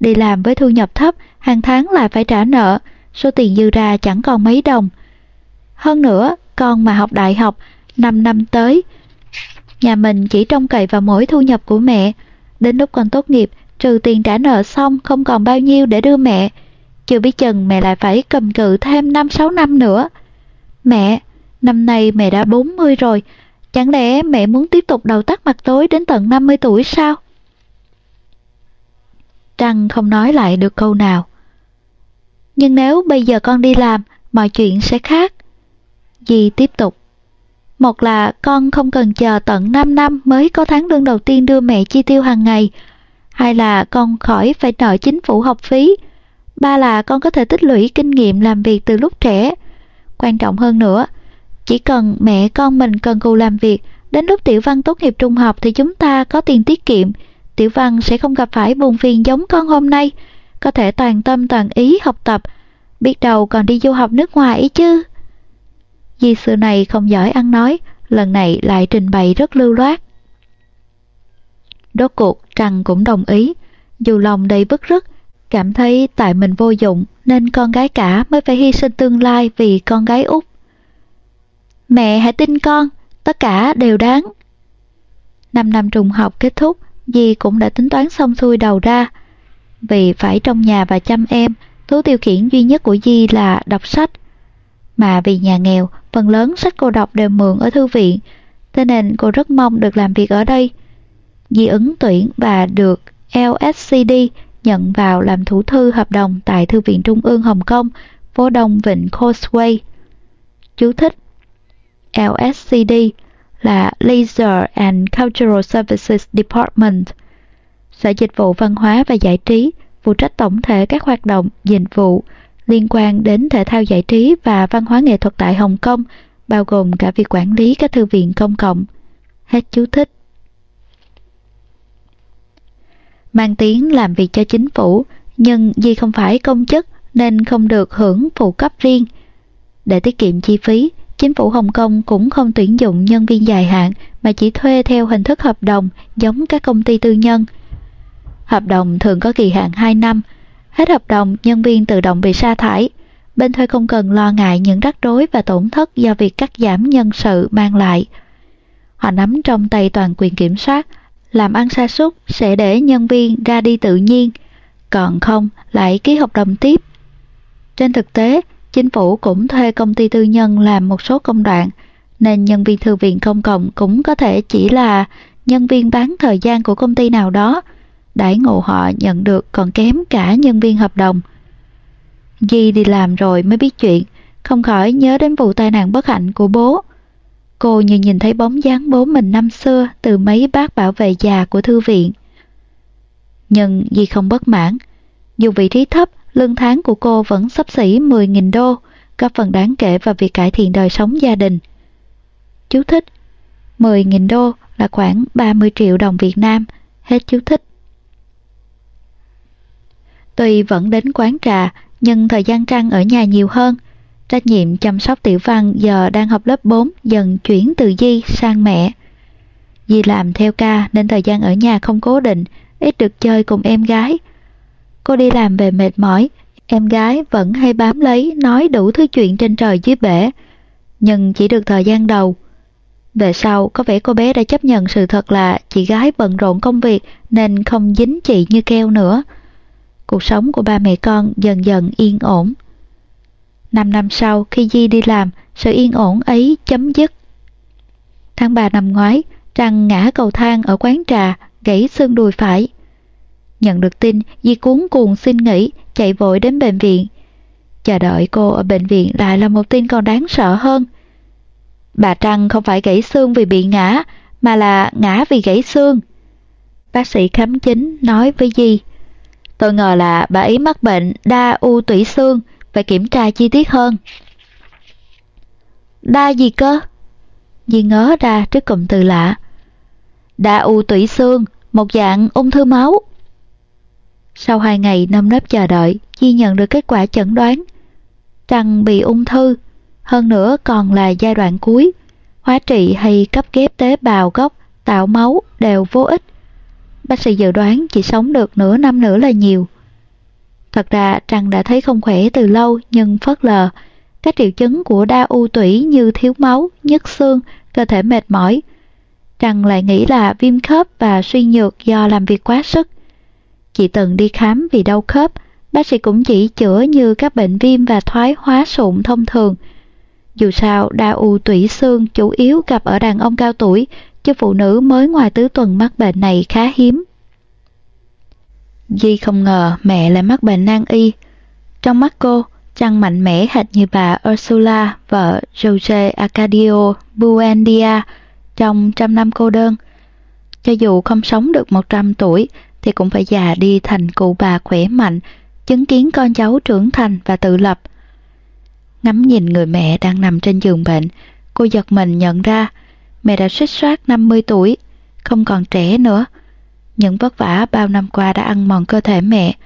Đi làm với thu nhập thấp, hàng tháng lại phải trả nợ, số tiền dư ra chẳng còn mấy đồng. Hơn nữa, con mà học đại học, 5 năm tới, nhà mình chỉ trông cậy vào mỗi thu nhập của mẹ. Đến lúc con tốt nghiệp, trừ tiền trả nợ xong không còn bao nhiêu để đưa mẹ. Chưa biết chừng mẹ lại phải cầm cự thêm 5-6 năm nữa. Mẹ, năm nay mẹ đã 40 rồi, chẳng lẽ mẹ muốn tiếp tục đầu tắt mặt tối đến tận 50 tuổi sao? Trăng không nói lại được câu nào. Nhưng nếu bây giờ con đi làm, mọi chuyện sẽ khác. Dì tiếp tục. Một là con không cần chờ tận 5 năm mới có tháng lương đầu tiên đưa mẹ chi tiêu hàng ngày. Hai là con khỏi phải nợ chính phủ học phí. Ba là con có thể tích lũy kinh nghiệm làm việc từ lúc trẻ. Quan trọng hơn nữa, chỉ cần mẹ con mình cần cù làm việc, đến lúc Tiểu Văn tốt nghiệp trung học thì chúng ta có tiền tiết kiệm. Tiểu Văn sẽ không gặp phải buồn phiền giống con hôm nay, có thể toàn tâm toàn ý học tập, biết đâu còn đi du học nước ngoài ấy chứ. Di sự này không giỏi ăn nói, lần này lại trình bày rất lưu loát. Đốt cuộc Trăng cũng đồng ý, dù lòng đầy bức rứt, cảm thấy tại mình vô dụng nên con gái cả mới phải hy sinh tương lai vì con gái út. Mẹ hãy tin con, tất cả đều đáng. Năm năm trùng học kết thúc, Di cũng đã tính toán xong xuôi đầu ra. Vì phải trong nhà và chăm em, thú tiêu khiển duy nhất của Di là đọc sách. Mà vì nhà nghèo, phần lớn sách cô đọc đều mượn ở thư viện, thế nên cô rất mong được làm việc ở đây. Di ứng tuyển và được LSCD nhận vào làm thủ thư hợp đồng tại Thư viện Trung ương Hồng Kông, phố Đông Vịnh Causeway. Chú thích LSCD là Leisure and Cultural Services Department, Sở Dịch vụ Văn hóa và Giải trí, phụ trách tổng thể các hoạt động, dịch vụ liên quan đến thể thao giải trí và văn hóa nghệ thuật tại Hồng Kông, bao gồm cả việc quản lý các thư viện công cộng. Hết chú thích. Mang tiếng làm việc cho chính phủ, nhưng vì không phải công chức nên không được hưởng phụ cấp riêng. Để tiết kiệm chi phí, chính phủ Hồng Kông cũng không tuyển dụng nhân viên dài hạn mà chỉ thuê theo hình thức hợp đồng giống các công ty tư nhân. Hợp đồng thường có kỳ hạn 2 năm, hết hợp đồng nhân viên tự động bị sa thải. Bên thuê không cần lo ngại những rắc rối và tổn thất do việc cắt giảm nhân sự mang lại. Họ nắm trong tay toàn quyền kiểm soát, làm ăn sa sút sẽ để nhân viên ra đi tự nhiên, còn không lại ký hợp đồng tiếp. Trên thực tế, chính phủ cũng thuê công ty tư nhân làm một số công đoạn, nên nhân viên thư viện công cộng cũng có thể chỉ là nhân viên bán thời gian của công ty nào đó, đãi ngộ họ nhận được còn kém cả nhân viên hợp đồng. Di đi làm rồi mới biết chuyện, không khỏi nhớ đến vụ tai nạn bất hạnh của bố. Cô như nhìn thấy bóng dáng bố mình năm xưa từ mấy bác bảo vệ già của thư viện. Nhưng Di không bất mãn. Dù vị trí thấp, lương tháng của cô vẫn sắp xỉ 10.000 đô, góp phần đáng kể vào việc cải thiện đời sống gia đình. Chú thích 10.000 đô là khoảng 30 triệu đồng Việt Nam. Hết chú thích. Tuy vẫn đến quán trà, nhưng thời gian Trăng ở nhà nhiều hơn. Trách nhiệm chăm sóc Tiểu Văn giờ đang học lớp 4 dần chuyển từ Di sang mẹ. Di làm theo ca nên thời gian ở nhà không cố định, ít được chơi cùng em gái. Cô đi làm về mệt mỏi, em gái vẫn hay bám lấy nói đủ thứ chuyện trên trời dưới bể, nhưng chỉ được thời gian đầu. Về sau, có vẻ cô bé đã chấp nhận sự thật là chị gái bận rộn công việc nên không dính chị như keo nữa. Cuộc sống của ba mẹ con dần dần yên ổn. Năm năm sau, khi Di đi làm, sự yên ổn ấy chấm dứt. Tháng 3 năm ngoái, Trăng ngã cầu thang ở quán trà, gãy xương đùi phải. Nhận được tin, Di cuốn cuồng xin nghỉ, chạy vội đến bệnh viện. Chờ đợi cô ở bệnh viện lại là một tin còn đáng sợ hơn. Bà Trăng không phải gãy xương vì bị ngã, mà là ngã vì gãy xương. Bác sĩ khám chính nói với Di. Tôi ngờ là bà ấy mắc bệnh đa u tủy xương, phải kiểm tra chi tiết hơn. Đa gì cơ? Di ngớ ra trước cụm từ lạ. Đa u tủy xương, một dạng ung thư máu. Sau hai ngày năm nấp chờ đợi, chi nhận được kết quả chẩn đoán. rằng bị ung thư, hơn nữa còn là giai đoạn cuối. Hóa trị hay cấp ghép tế bào gốc, tạo máu đều vô ích. Bác sĩ dự đoán chỉ sống được nửa năm nữa là nhiều. Thật ra Trăng đã thấy không khỏe từ lâu nhưng phớt lờ. Các triệu chứng của đa u tủy như thiếu máu, nhức xương, cơ thể mệt mỏi. Trăng lại nghĩ là viêm khớp và suy nhược do làm việc quá sức. Chị từng đi khám vì đau khớp, bác sĩ cũng chỉ chữa như các bệnh viêm và thoái hóa sụn thông thường. Dù sao, đa u tủy xương chủ yếu gặp ở đàn ông cao tuổi, chứ phụ nữ mới ngoài tứ tuần mắc bệnh này khá hiếm. Di không ngờ mẹ lại mắc bệnh nan y. Trong mắt cô, chăng mạnh mẽ hệt như bà Ursula, vợ Jose Arcadio Buendia trong trăm năm cô đơn. Cho dù không sống được 100 tuổi, thì cũng phải già đi thành cụ bà khỏe mạnh, chứng kiến con cháu trưởng thành và tự lập. Ngắm nhìn người mẹ đang nằm trên giường bệnh, cô giật mình nhận ra mẹ đã xích soát 50 tuổi, không còn trẻ nữa. Những vất vả bao năm qua đã ăn mòn cơ thể mẹ,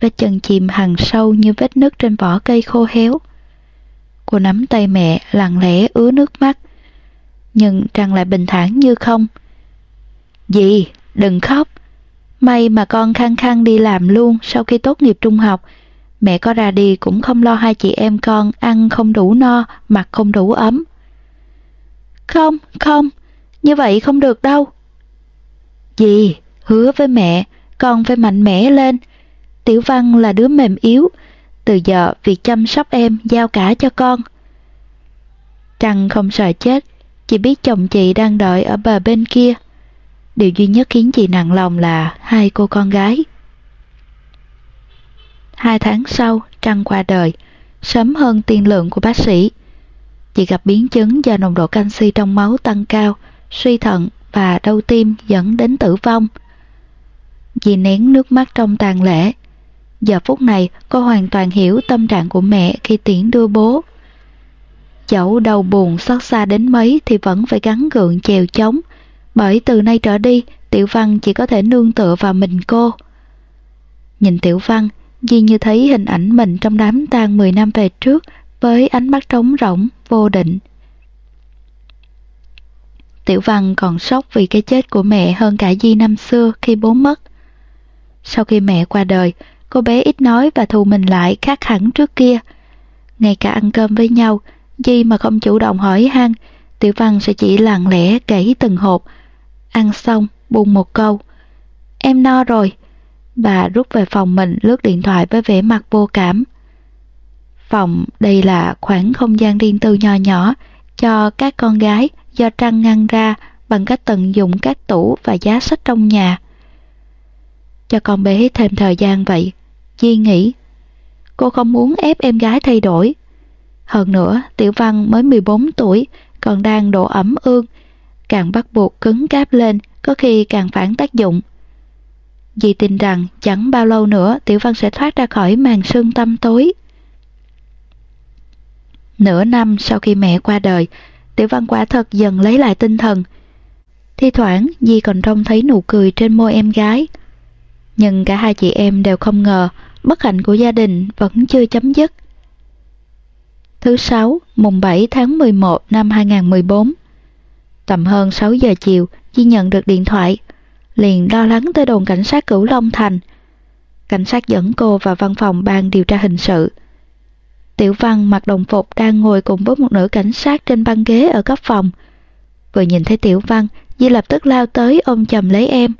vết chân chìm hằn sâu như vết nứt trên vỏ cây khô héo. Cô nắm tay mẹ lặng lẽ ứa nước mắt, nhưng Trăng lại bình thản như không. Dì, đừng khóc. May mà con khăng khăng đi làm luôn sau khi tốt nghiệp trung học. Mẹ có ra đi cũng không lo hai chị em con ăn không đủ no, mặc không đủ ấm. Không, không, như vậy không được đâu. Dì, hứa với mẹ, con phải mạnh mẽ lên. Tiểu Văn là đứa mềm yếu, từ giờ việc chăm sóc em giao cả cho con. Trăng không sợ chết, chỉ biết chồng chị đang đợi ở bờ bên kia. Điều duy nhất khiến chị nặng lòng là hai cô con gái. Hai tháng sau, Trăng qua đời, sớm hơn tiên lượng của bác sĩ. Chị gặp biến chứng do nồng độ canxi trong máu tăng cao, suy thận và đau tim dẫn đến tử vong. Dì nén nước mắt trong tàn lễ. Giờ phút này, cô hoàn toàn hiểu tâm trạng của mẹ khi tiễn đưa bố. Dẫu đau buồn xót xa đến mấy thì vẫn phải gắn gượng chèo chống, bởi từ nay trở đi, Tiểu Văn chỉ có thể nương tựa vào mình cô. Nhìn Tiểu Văn, Di như thấy hình ảnh mình trong đám tang 10 năm về trước với ánh mắt trống rỗng, vô định. Tiểu Văn còn sốc vì cái chết của mẹ hơn cả Di năm xưa khi bố mất. Sau khi mẹ qua đời, cô bé ít nói và thù mình lại khác hẳn trước kia. Ngay cả ăn cơm với nhau, Di mà không chủ động hỏi han, Tiểu Văn sẽ chỉ lặng lẽ kể từng hộp. Ăn xong, buông một câu. Em no rồi. Bà rút về phòng mình lướt điện thoại với vẻ mặt vô cảm. Phòng đây là khoảng không gian riêng tư nho nhỏ cho các con gái do Trăng ngăn ra bằng cách tận dụng các tủ và giá sách trong nhà. Cho con bé thêm thời gian vậy, Di nghĩ. Cô không muốn ép em gái thay đổi. Hơn nữa, Tiểu Văn mới 14 tuổi, còn đang độ ẩm ương, càng bắt buộc cứng cáp lên, có khi càng phản tác dụng. Di tin rằng chẳng bao lâu nữa Tiểu Văn sẽ thoát ra khỏi màn sương tâm tối. Nửa năm sau khi mẹ qua đời, Tiểu Văn quả thật dần lấy lại tinh thần. Thi thoảng Di còn trông thấy nụ cười trên môi em gái. Nhưng cả hai chị em đều không ngờ bất hạnh của gia đình vẫn chưa chấm dứt. Thứ sáu, mùng 7 tháng 11 năm 2014 Tầm hơn 6 giờ chiều, Di nhận được điện thoại. Liền lo lắng tới đồn cảnh sát Cửu Long Thành. Cảnh sát dẫn cô vào văn phòng ban điều tra hình sự. Tiểu Văn mặc đồng phục đang ngồi cùng với một nữ cảnh sát trên băng ghế ở cấp phòng. Vừa nhìn thấy Tiểu Văn, Di lập tức lao tới ôm chầm lấy em.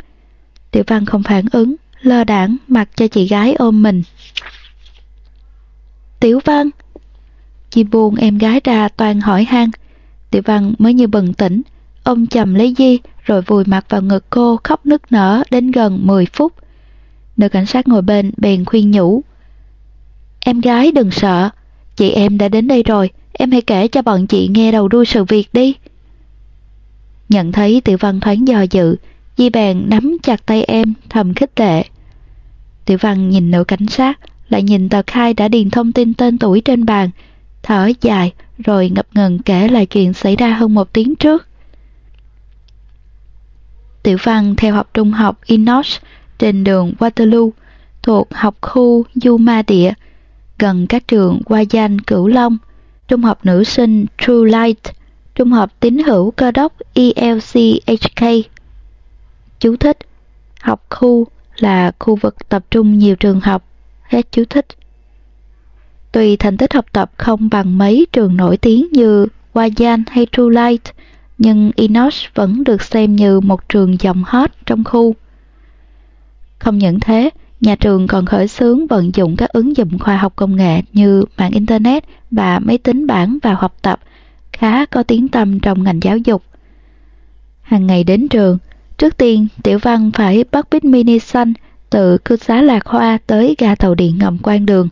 Tiểu Văn không phản ứng, lơ đảng mặc cho chị gái ôm mình. Tiểu Văn Di buông em gái ra toàn hỏi han. Tiểu Văn mới như bừng tỉnh, ôm chầm lấy Di rồi vùi mặt vào ngực cô khóc nức nở đến gần 10 phút. Nữ cảnh sát ngồi bên bèn khuyên nhủ. Em gái đừng sợ, chị em đã đến đây rồi, em hãy kể cho bọn chị nghe đầu đuôi sự việc đi. Nhận thấy Tiểu Văn thoáng do dự, Di bèn nắm chặt tay em thầm khích lệ. Tiểu Văn nhìn nữ cảnh sát, lại nhìn tờ khai đã điền thông tin tên tuổi trên bàn, thở dài rồi ngập ngừng kể lại chuyện xảy ra hơn một tiếng trước. Tiểu Văn theo học trung học Inox trên đường Waterloo thuộc học khu Yuma Địa, gần các trường Hoa Danh Cửu Long, trung học nữ sinh True Light, trung học tín hữu cơ đốc ELCHK. Chú thích Học khu là khu vực tập trung nhiều trường học. Hết chú thích. Tuy thành tích học tập không bằng mấy trường nổi tiếng như Wajan hay True Light, nhưng Inox vẫn được xem như một trường dòng hot trong khu. Không những thế, nhà trường còn khởi xướng vận dụng các ứng dụng khoa học công nghệ như mạng Internet và máy tính bảng vào học tập, khá có tiếng tăm trong ngành giáo dục. Hàng ngày đến trường, trước tiên Tiểu Văn phải bắt buýt mini xanh từ cư xá Lạc Hoa tới ga tàu điện ngầm quan đường.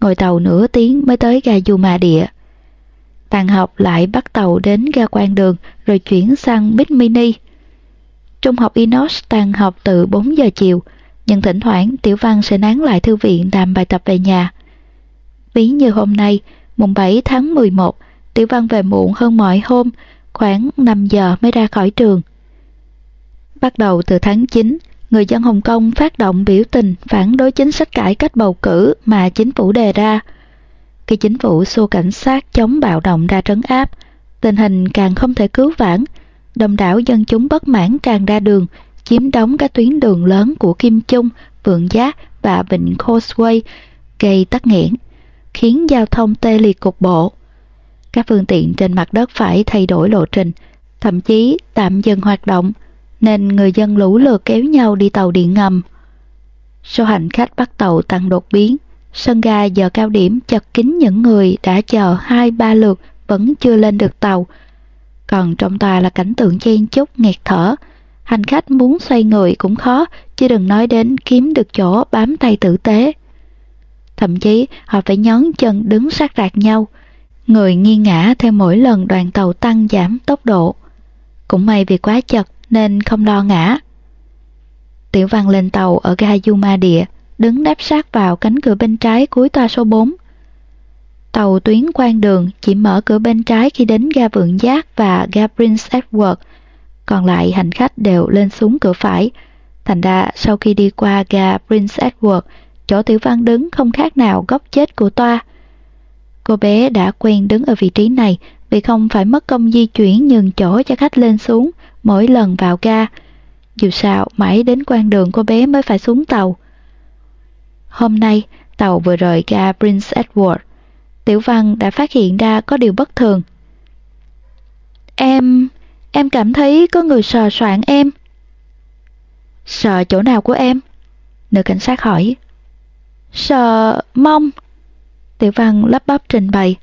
Ngồi tàu nửa tiếng mới tới ga Du Mà Địa. Tàn học lại bắt tàu đến ga quan đường rồi chuyển sang buýt mini. Trung học Inox tàng học từ 4 giờ chiều, nhưng thỉnh thoảng Tiểu Văn sẽ nán lại thư viện làm bài tập về nhà. Ví như hôm nay, mùng 7 tháng 11, Tiểu Văn về muộn hơn mọi hôm, khoảng 5 giờ mới ra khỏi trường. Bắt đầu từ tháng 9, người dân Hồng Kông phát động biểu tình phản đối chính sách cải cách bầu cử mà chính phủ đề ra. Khi chính phủ xô cảnh sát chống bạo động ra trấn áp, tình hình càng không thể cứu vãn, đông đảo dân chúng bất mãn tràn ra đường, chiếm đóng các tuyến đường lớn của Kim Trung, Vượng Giác và Vịnh Causeway, gây tắc nghẽn, khiến giao thông tê liệt cục bộ. Các phương tiện trên mặt đất phải thay đổi lộ trình, thậm chí tạm dừng hoạt động, nên người dân lũ lượt kéo nhau đi tàu điện ngầm. Số hành khách bắt tàu tăng đột biến, sân ga giờ cao điểm chật kín những người đã chờ hai ba lượt vẫn chưa lên được tàu. Còn trong tòa là cảnh tượng chen chúc nghẹt thở, hành khách muốn xoay người cũng khó, chứ đừng nói đến kiếm được chỗ bám tay tử tế. Thậm chí họ phải nhón chân đứng sát rạc nhau, người nghiêng ngã theo mỗi lần đoàn tàu tăng giảm tốc độ. Cũng may vì quá chật nên không lo ngã. Tiểu văn lên tàu ở ga Yuma Địa, đứng đáp sát vào cánh cửa bên trái cuối toa số 4. Tàu tuyến quan đường chỉ mở cửa bên trái khi đến ga Vượng Giác và ga Prince Edward, còn lại hành khách đều lên xuống cửa phải. Thành ra sau khi đi qua ga Prince Edward, chỗ Tiểu Văn đứng không khác nào góc chết của toa. Cô bé đã quen đứng ở vị trí này vì không phải mất công di chuyển nhường chỗ cho khách lên xuống mỗi lần vào ga. Dù sao, mãi đến quan đường cô bé mới phải xuống tàu. Hôm nay, tàu vừa rời ga Prince Edward. Tiểu Văn đã phát hiện ra có điều bất thường. Em... em cảm thấy có người sờ soạn em. Sờ chỗ nào của em? Nữ cảnh sát hỏi. Sờ mông. Tiểu Văn lắp bắp trình bày.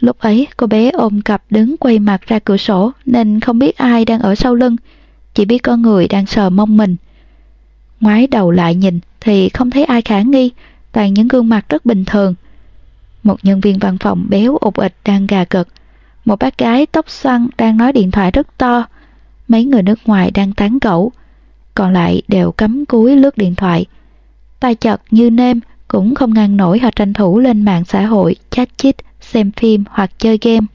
Lúc ấy cô bé ôm cặp đứng quay mặt ra cửa sổ nên không biết ai đang ở sau lưng, chỉ biết có người đang sờ mông mình. Ngoái đầu lại nhìn thì không thấy ai khả nghi, toàn những gương mặt rất bình thường. Một nhân viên văn phòng béo ụt ịch đang gà cực, một bác gái tóc xoăn đang nói điện thoại rất to, mấy người nước ngoài đang tán gẫu, còn lại đều cắm cúi lướt điện thoại. tay chật như nêm cũng không ngăn nổi họ tranh thủ lên mạng xã hội chat chít xem phim hoặc chơi game.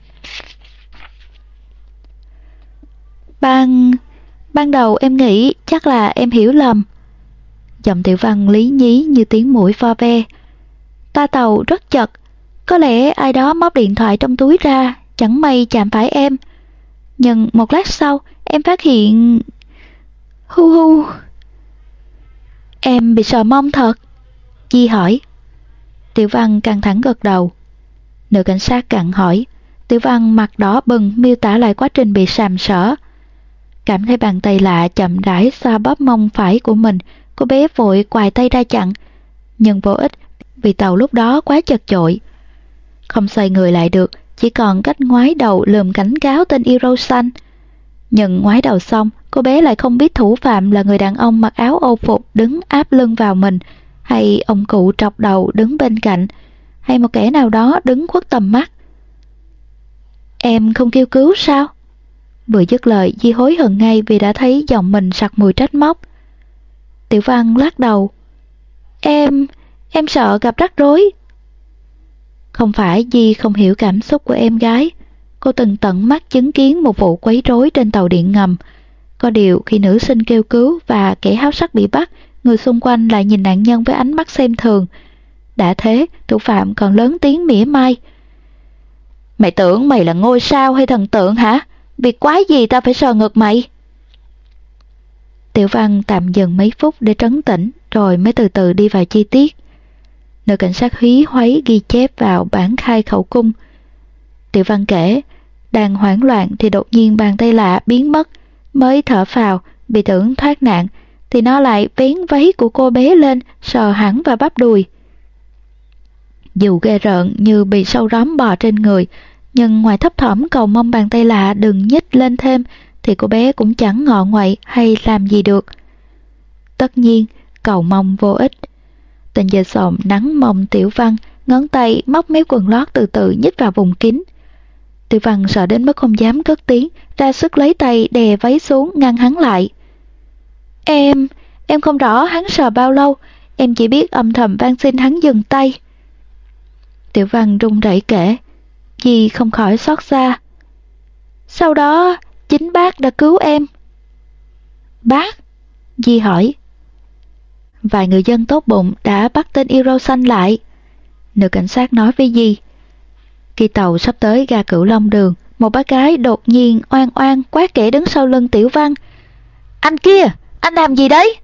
Ban... Ban đầu em nghĩ chắc là em hiểu lầm. Giọng tiểu văn lý nhí như tiếng mũi vo ve. Ta tàu rất chật, có lẽ ai đó móc điện thoại trong túi ra, chẳng may chạm phải em. Nhưng một lát sau, em phát hiện... Hu hu... Em bị sờ mông thật. Di hỏi. Tiểu văn căng thẳng gật đầu. Nữ cảnh sát cặn hỏi. Tiểu văn mặt đỏ bừng miêu tả lại quá trình bị sàm sỡ. Cảm thấy bàn tay lạ chậm rãi xoa bóp mông phải của mình, cô bé vội quài tay ra chặn. Nhưng vô ích, vì tàu lúc đó quá chật chội. Không xoay người lại được, chỉ còn cách ngoái đầu lườm cảnh cáo tên Iro xanh. Nhưng ngoái đầu xong, cô bé lại không biết thủ phạm là người đàn ông mặc áo ô phục đứng áp lưng vào mình, hay ông cụ trọc đầu đứng bên cạnh, hay một kẻ nào đó đứng khuất tầm mắt. Em không kêu cứu sao? Vừa dứt lời Di hối hận ngay vì đã thấy giọng mình sặc mùi trách móc. Tiểu văn lắc đầu. Em, em sợ gặp rắc rối. Không phải Di không hiểu cảm xúc của em gái. Cô từng tận mắt chứng kiến một vụ quấy rối trên tàu điện ngầm. Có điều khi nữ sinh kêu cứu và kẻ háo sắc bị bắt, người xung quanh lại nhìn nạn nhân với ánh mắt xem thường. Đã thế, thủ phạm còn lớn tiếng mỉa mai. Mày tưởng mày là ngôi sao hay thần tượng hả? Việc quái gì ta phải sờ ngực mày? Tiểu văn tạm dừng mấy phút để trấn tĩnh rồi mới từ từ đi vào chi tiết. Nữ cảnh sát hí hoáy ghi chép vào bản khai khẩu cung. Tiểu văn kể, đang hoảng loạn thì đột nhiên bàn tay lạ biến mất, mới thở phào, bị tưởng thoát nạn, thì nó lại vén váy của cô bé lên, sờ hẳn và bắp đùi. Dù ghê rợn như bị sâu róm bò trên người, nhưng ngoài thấp thỏm cầu mong bàn tay lạ đừng nhích lên thêm, thì cô bé cũng chẳng ngọ ngoậy hay làm gì được. Tất nhiên, cầu mong vô ích. Tên giờ sòm nắng mông tiểu văn, ngón tay móc mấy quần lót từ từ nhích vào vùng kín. Tiểu văn sợ đến mức không dám cất tiếng, ra sức lấy tay đè váy xuống ngăn hắn lại. Em, em không rõ hắn sờ bao lâu, em chỉ biết âm thầm van xin hắn dừng tay. Tiểu văn run rẩy kể, Dì không khỏi xót xa. Sau đó, chính bác đã cứu em. Bác? Di hỏi. Vài người dân tốt bụng đã bắt tên Iro xanh lại. Nữ cảnh sát nói với Di. Khi tàu sắp tới ga cửu long đường, một bác gái đột nhiên oan oan quát kẻ đứng sau lưng tiểu văn. Anh kia, anh làm gì đấy?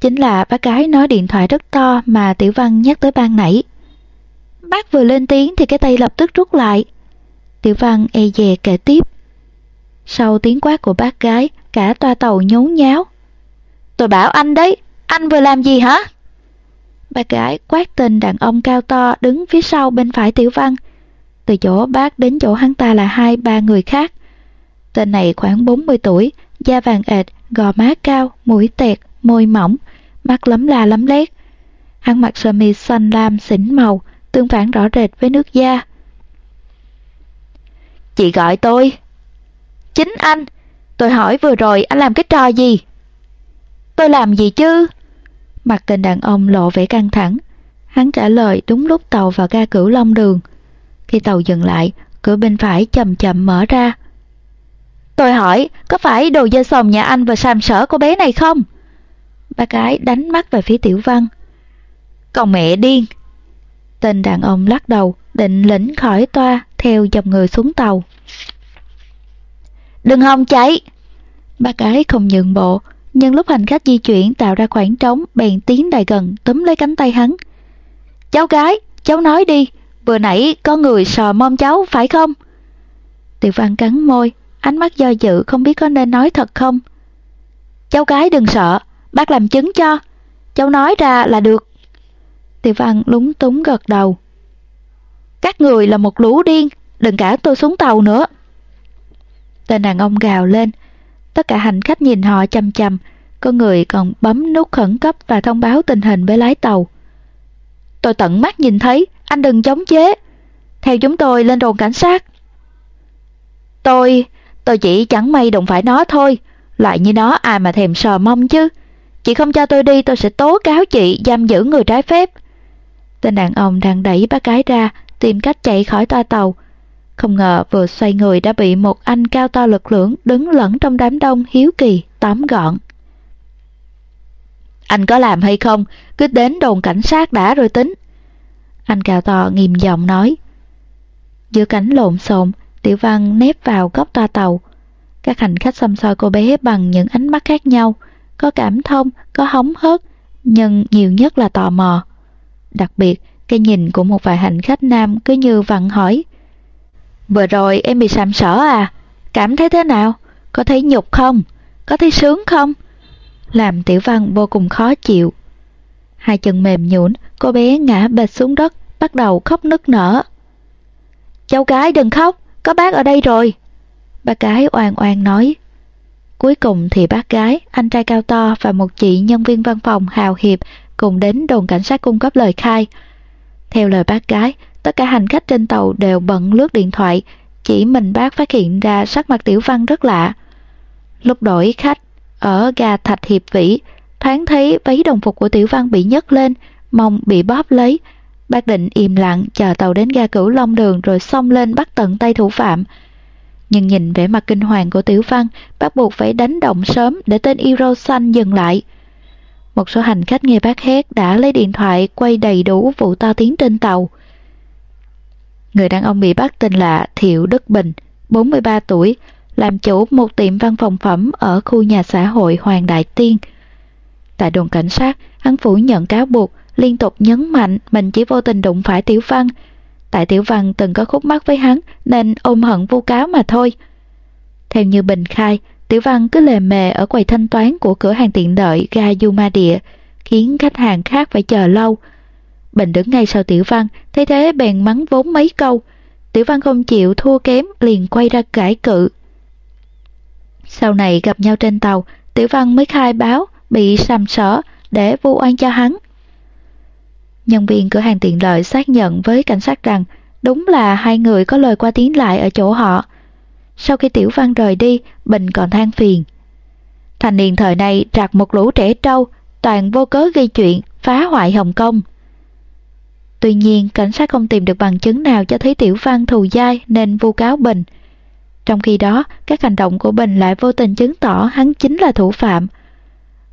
Chính là bác gái nói điện thoại rất to mà tiểu văn nhắc tới ban nãy. Bác vừa lên tiếng thì cái tay lập tức rút lại. Tiểu văn e dè kể tiếp. Sau tiếng quát của bác gái, cả toa tàu nhốn nháo. Tôi bảo anh đấy, anh vừa làm gì hả? Bác gái quát tên đàn ông cao to đứng phía sau bên phải tiểu văn. Từ chỗ bác đến chỗ hắn ta là hai ba người khác. Tên này khoảng 40 tuổi, da vàng ệt, gò má cao, mũi tẹt, môi mỏng, mắt lấm la lấm lét. Hắn mặc sơ mi xanh lam xỉn màu, tương phản rõ rệt với nước da. Chị gọi tôi. Chính anh. Tôi hỏi vừa rồi anh làm cái trò gì? Tôi làm gì chứ? Mặt tình đàn ông lộ vẻ căng thẳng. Hắn trả lời đúng lúc tàu vào ga cửu long đường. Khi tàu dừng lại, cửa bên phải chậm chậm mở ra. Tôi hỏi, có phải đồ dơ sòng nhà anh và sàm sở cô bé này không? ba cái đánh mắt về phía tiểu văn. Còn mẹ điên, Tên đàn ông lắc đầu, định lĩnh khỏi toa, theo dòng người xuống tàu. Đừng hòng chạy! Bác gái không nhượng bộ, nhưng lúc hành khách di chuyển tạo ra khoảng trống, bèn tiến lại gần, túm lấy cánh tay hắn. Cháu gái, cháu nói đi, vừa nãy có người sò mong cháu, phải không? Tiểu văn cắn môi, ánh mắt do dự không biết có nên nói thật không. Cháu gái đừng sợ, bác làm chứng cho. Cháu nói ra là được. Tiểu văn lúng túng gật đầu. Các người là một lũ điên, đừng cả tôi xuống tàu nữa. Tên đàn ông gào lên. Tất cả hành khách nhìn họ chầm chầm, có người còn bấm nút khẩn cấp và thông báo tình hình với lái tàu. Tôi tận mắt nhìn thấy, anh đừng chống chế. Theo chúng tôi lên đồn cảnh sát. Tôi, tôi chỉ chẳng may đụng phải nó thôi. Loại như nó ai mà thèm sờ mong chứ. Chị không cho tôi đi tôi sẽ tố cáo chị giam giữ người trái phép. Tên đàn ông đang đẩy bác gái ra, tìm cách chạy khỏi toa tàu. Không ngờ vừa xoay người đã bị một anh cao to lực lưỡng đứng lẫn trong đám đông hiếu kỳ tóm gọn. Anh có làm hay không, cứ đến đồn cảnh sát đã rồi tính. Anh cao to nghiêm giọng nói. Giữa cảnh lộn xộn, Tiểu Văn nép vào góc toa tàu. Các hành khách xăm soi cô bé bằng những ánh mắt khác nhau, có cảm thông, có hóng hớt, nhưng nhiều nhất là tò mò. Đặc biệt, cái nhìn của một vài hành khách nam cứ như vặn hỏi. Vừa rồi em bị sàm sỡ à? Cảm thấy thế nào? Có thấy nhục không? Có thấy sướng không? Làm tiểu văn vô cùng khó chịu. Hai chân mềm nhũn, cô bé ngã bệt xuống đất, bắt đầu khóc nức nở. Cháu gái đừng khóc, có bác ở đây rồi. Bác gái oan oan nói. Cuối cùng thì bác gái, anh trai cao to và một chị nhân viên văn phòng hào hiệp cùng đến đồn cảnh sát cung cấp lời khai. Theo lời bác gái, tất cả hành khách trên tàu đều bận lướt điện thoại, chỉ mình bác phát hiện ra sắc mặt Tiểu Văn rất lạ. Lúc đổi khách, ở ga Thạch Hiệp Vĩ, thoáng thấy váy đồng phục của Tiểu Văn bị nhấc lên, mông bị bóp lấy. Bác định im lặng chờ tàu đến ga Cửu Long Đường rồi xông lên bắt tận tay thủ phạm. Nhưng nhìn vẻ mặt kinh hoàng của Tiểu Văn, bác buộc phải đánh động sớm để tên Iro xanh dừng lại. Một số hành khách nghe bác hét đã lấy điện thoại quay đầy đủ vụ to tiếng trên tàu. Người đàn ông bị bắt tên là Thiệu Đức Bình, 43 tuổi, làm chủ một tiệm văn phòng phẩm ở khu nhà xã hội Hoàng Đại Tiên. Tại đồn cảnh sát, hắn phủ nhận cáo buộc, liên tục nhấn mạnh mình chỉ vô tình đụng phải Tiểu Văn. Tại Tiểu Văn từng có khúc mắc với hắn nên ôm hận vu cáo mà thôi. Theo như Bình khai, Tiểu Văn cứ lề mề ở quầy thanh toán của cửa hàng tiện lợi ga Yuma Địa, khiến khách hàng khác phải chờ lâu. Bình đứng ngay sau Tiểu Văn, thấy thế bèn mắng vốn mấy câu. Tiểu Văn không chịu thua kém liền quay ra cãi cự. Sau này gặp nhau trên tàu, Tiểu Văn mới khai báo bị sàm sỡ để vu oan cho hắn. Nhân viên cửa hàng tiện lợi xác nhận với cảnh sát rằng đúng là hai người có lời qua tiếng lại ở chỗ họ. Sau khi Tiểu Văn rời đi, Bình còn than phiền. Thành niên thời này trạc một lũ trẻ trâu, toàn vô cớ gây chuyện, phá hoại Hồng Kông. Tuy nhiên, cảnh sát không tìm được bằng chứng nào cho thấy Tiểu Văn thù dai nên vu cáo Bình. Trong khi đó, các hành động của Bình lại vô tình chứng tỏ hắn chính là thủ phạm.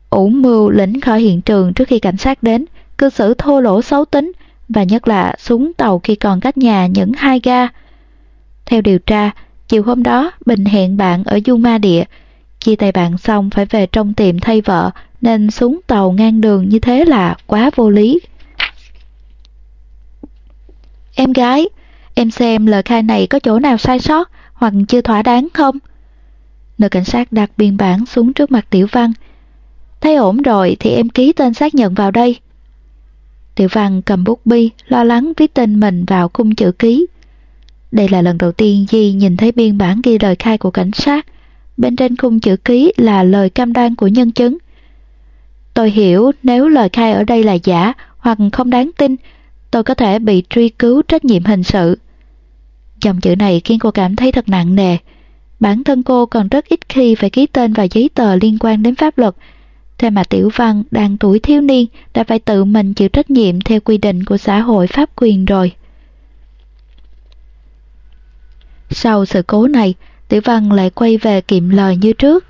ủ mưu lĩnh khỏi hiện trường trước khi cảnh sát đến, cư xử thô lỗ xấu tính và nhất là xuống tàu khi còn cách nhà những hai ga. Theo điều tra, chiều hôm đó Bình hẹn bạn ở Du Ma Địa, chia tay bạn xong phải về trong tiệm thay vợ nên xuống tàu ngang đường như thế là quá vô lý. Em gái, em xem lời khai này có chỗ nào sai sót hoặc chưa thỏa đáng không? Nữ cảnh sát đặt biên bản xuống trước mặt Tiểu Văn. Thấy ổn rồi thì em ký tên xác nhận vào đây. Tiểu Văn cầm bút bi, lo lắng viết tên mình vào khung chữ ký. Đây là lần đầu tiên Di nhìn thấy biên bản ghi lời khai của cảnh sát. Bên trên khung chữ ký là lời cam đoan của nhân chứng. Tôi hiểu nếu lời khai ở đây là giả hoặc không đáng tin, tôi có thể bị truy cứu trách nhiệm hình sự. Dòng chữ này khiến cô cảm thấy thật nặng nề. Bản thân cô còn rất ít khi phải ký tên vào giấy tờ liên quan đến pháp luật. Thế mà Tiểu Văn đang tuổi thiếu niên đã phải tự mình chịu trách nhiệm theo quy định của xã hội pháp quyền rồi. Sau sự cố này, Tiểu Văn lại quay về kiệm lời như trước.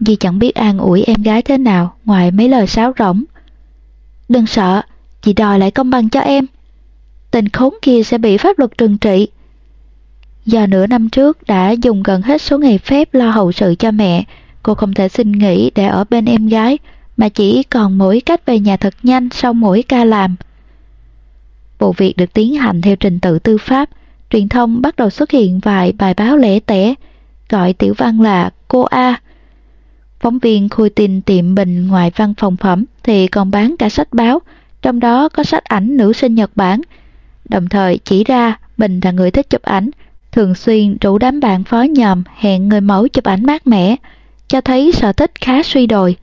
Vì chẳng biết an ủi em gái thế nào ngoài mấy lời sáo rỗng. Đừng sợ, chị đòi lại công bằng cho em. Tình khốn kia sẽ bị pháp luật trừng trị. Do nửa năm trước đã dùng gần hết số ngày phép lo hậu sự cho mẹ, cô không thể xin nghỉ để ở bên em gái, mà chỉ còn mỗi cách về nhà thật nhanh sau mỗi ca làm. Vụ việc được tiến hành theo trình tự tư pháp, truyền thông bắt đầu xuất hiện vài bài báo lẻ tẻ, gọi tiểu văn là cô A. Phóng viên khui tin tiệm bình ngoài văn phòng phẩm thì còn bán cả sách báo, trong đó có sách ảnh nữ sinh Nhật Bản. Đồng thời chỉ ra Bình là người thích chụp ảnh, thường xuyên rủ đám bạn phó nhòm hẹn người mẫu chụp ảnh mát mẻ, cho thấy sở thích khá suy đồi.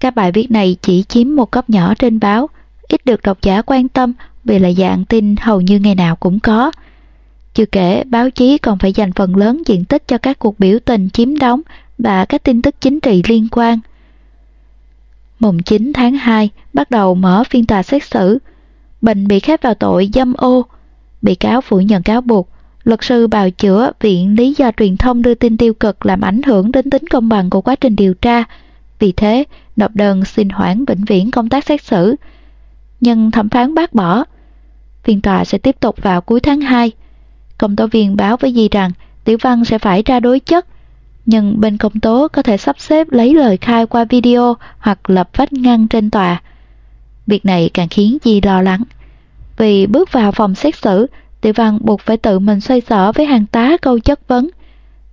Các bài viết này chỉ chiếm một góc nhỏ trên báo, ít được độc giả quan tâm vì là dạng tin hầu như ngày nào cũng có. Chưa kể, báo chí còn phải dành phần lớn diện tích cho các cuộc biểu tình chiếm đóng và các tin tức chính trị liên quan. Mùng 9 tháng 2 bắt đầu mở phiên tòa xét xử. Bình bị khép vào tội dâm ô. Bị cáo phủ nhận cáo buộc, luật sư bào chữa viện lý do truyền thông đưa tin tiêu cực làm ảnh hưởng đến tính công bằng của quá trình điều tra. Vì thế, nộp đơn xin hoãn vĩnh viễn công tác xét xử. Nhưng thẩm phán bác bỏ. Phiên tòa sẽ tiếp tục vào cuối tháng 2. Công tố viên báo với Di rằng Tiểu Văn sẽ phải ra đối chất, nhưng bên công tố có thể sắp xếp lấy lời khai qua video hoặc lập vách ngăn trên tòa. Việc này càng khiến Di lo lắng. Vì bước vào phòng xét xử, Tiểu Văn buộc phải tự mình xoay sở với hàng tá câu chất vấn.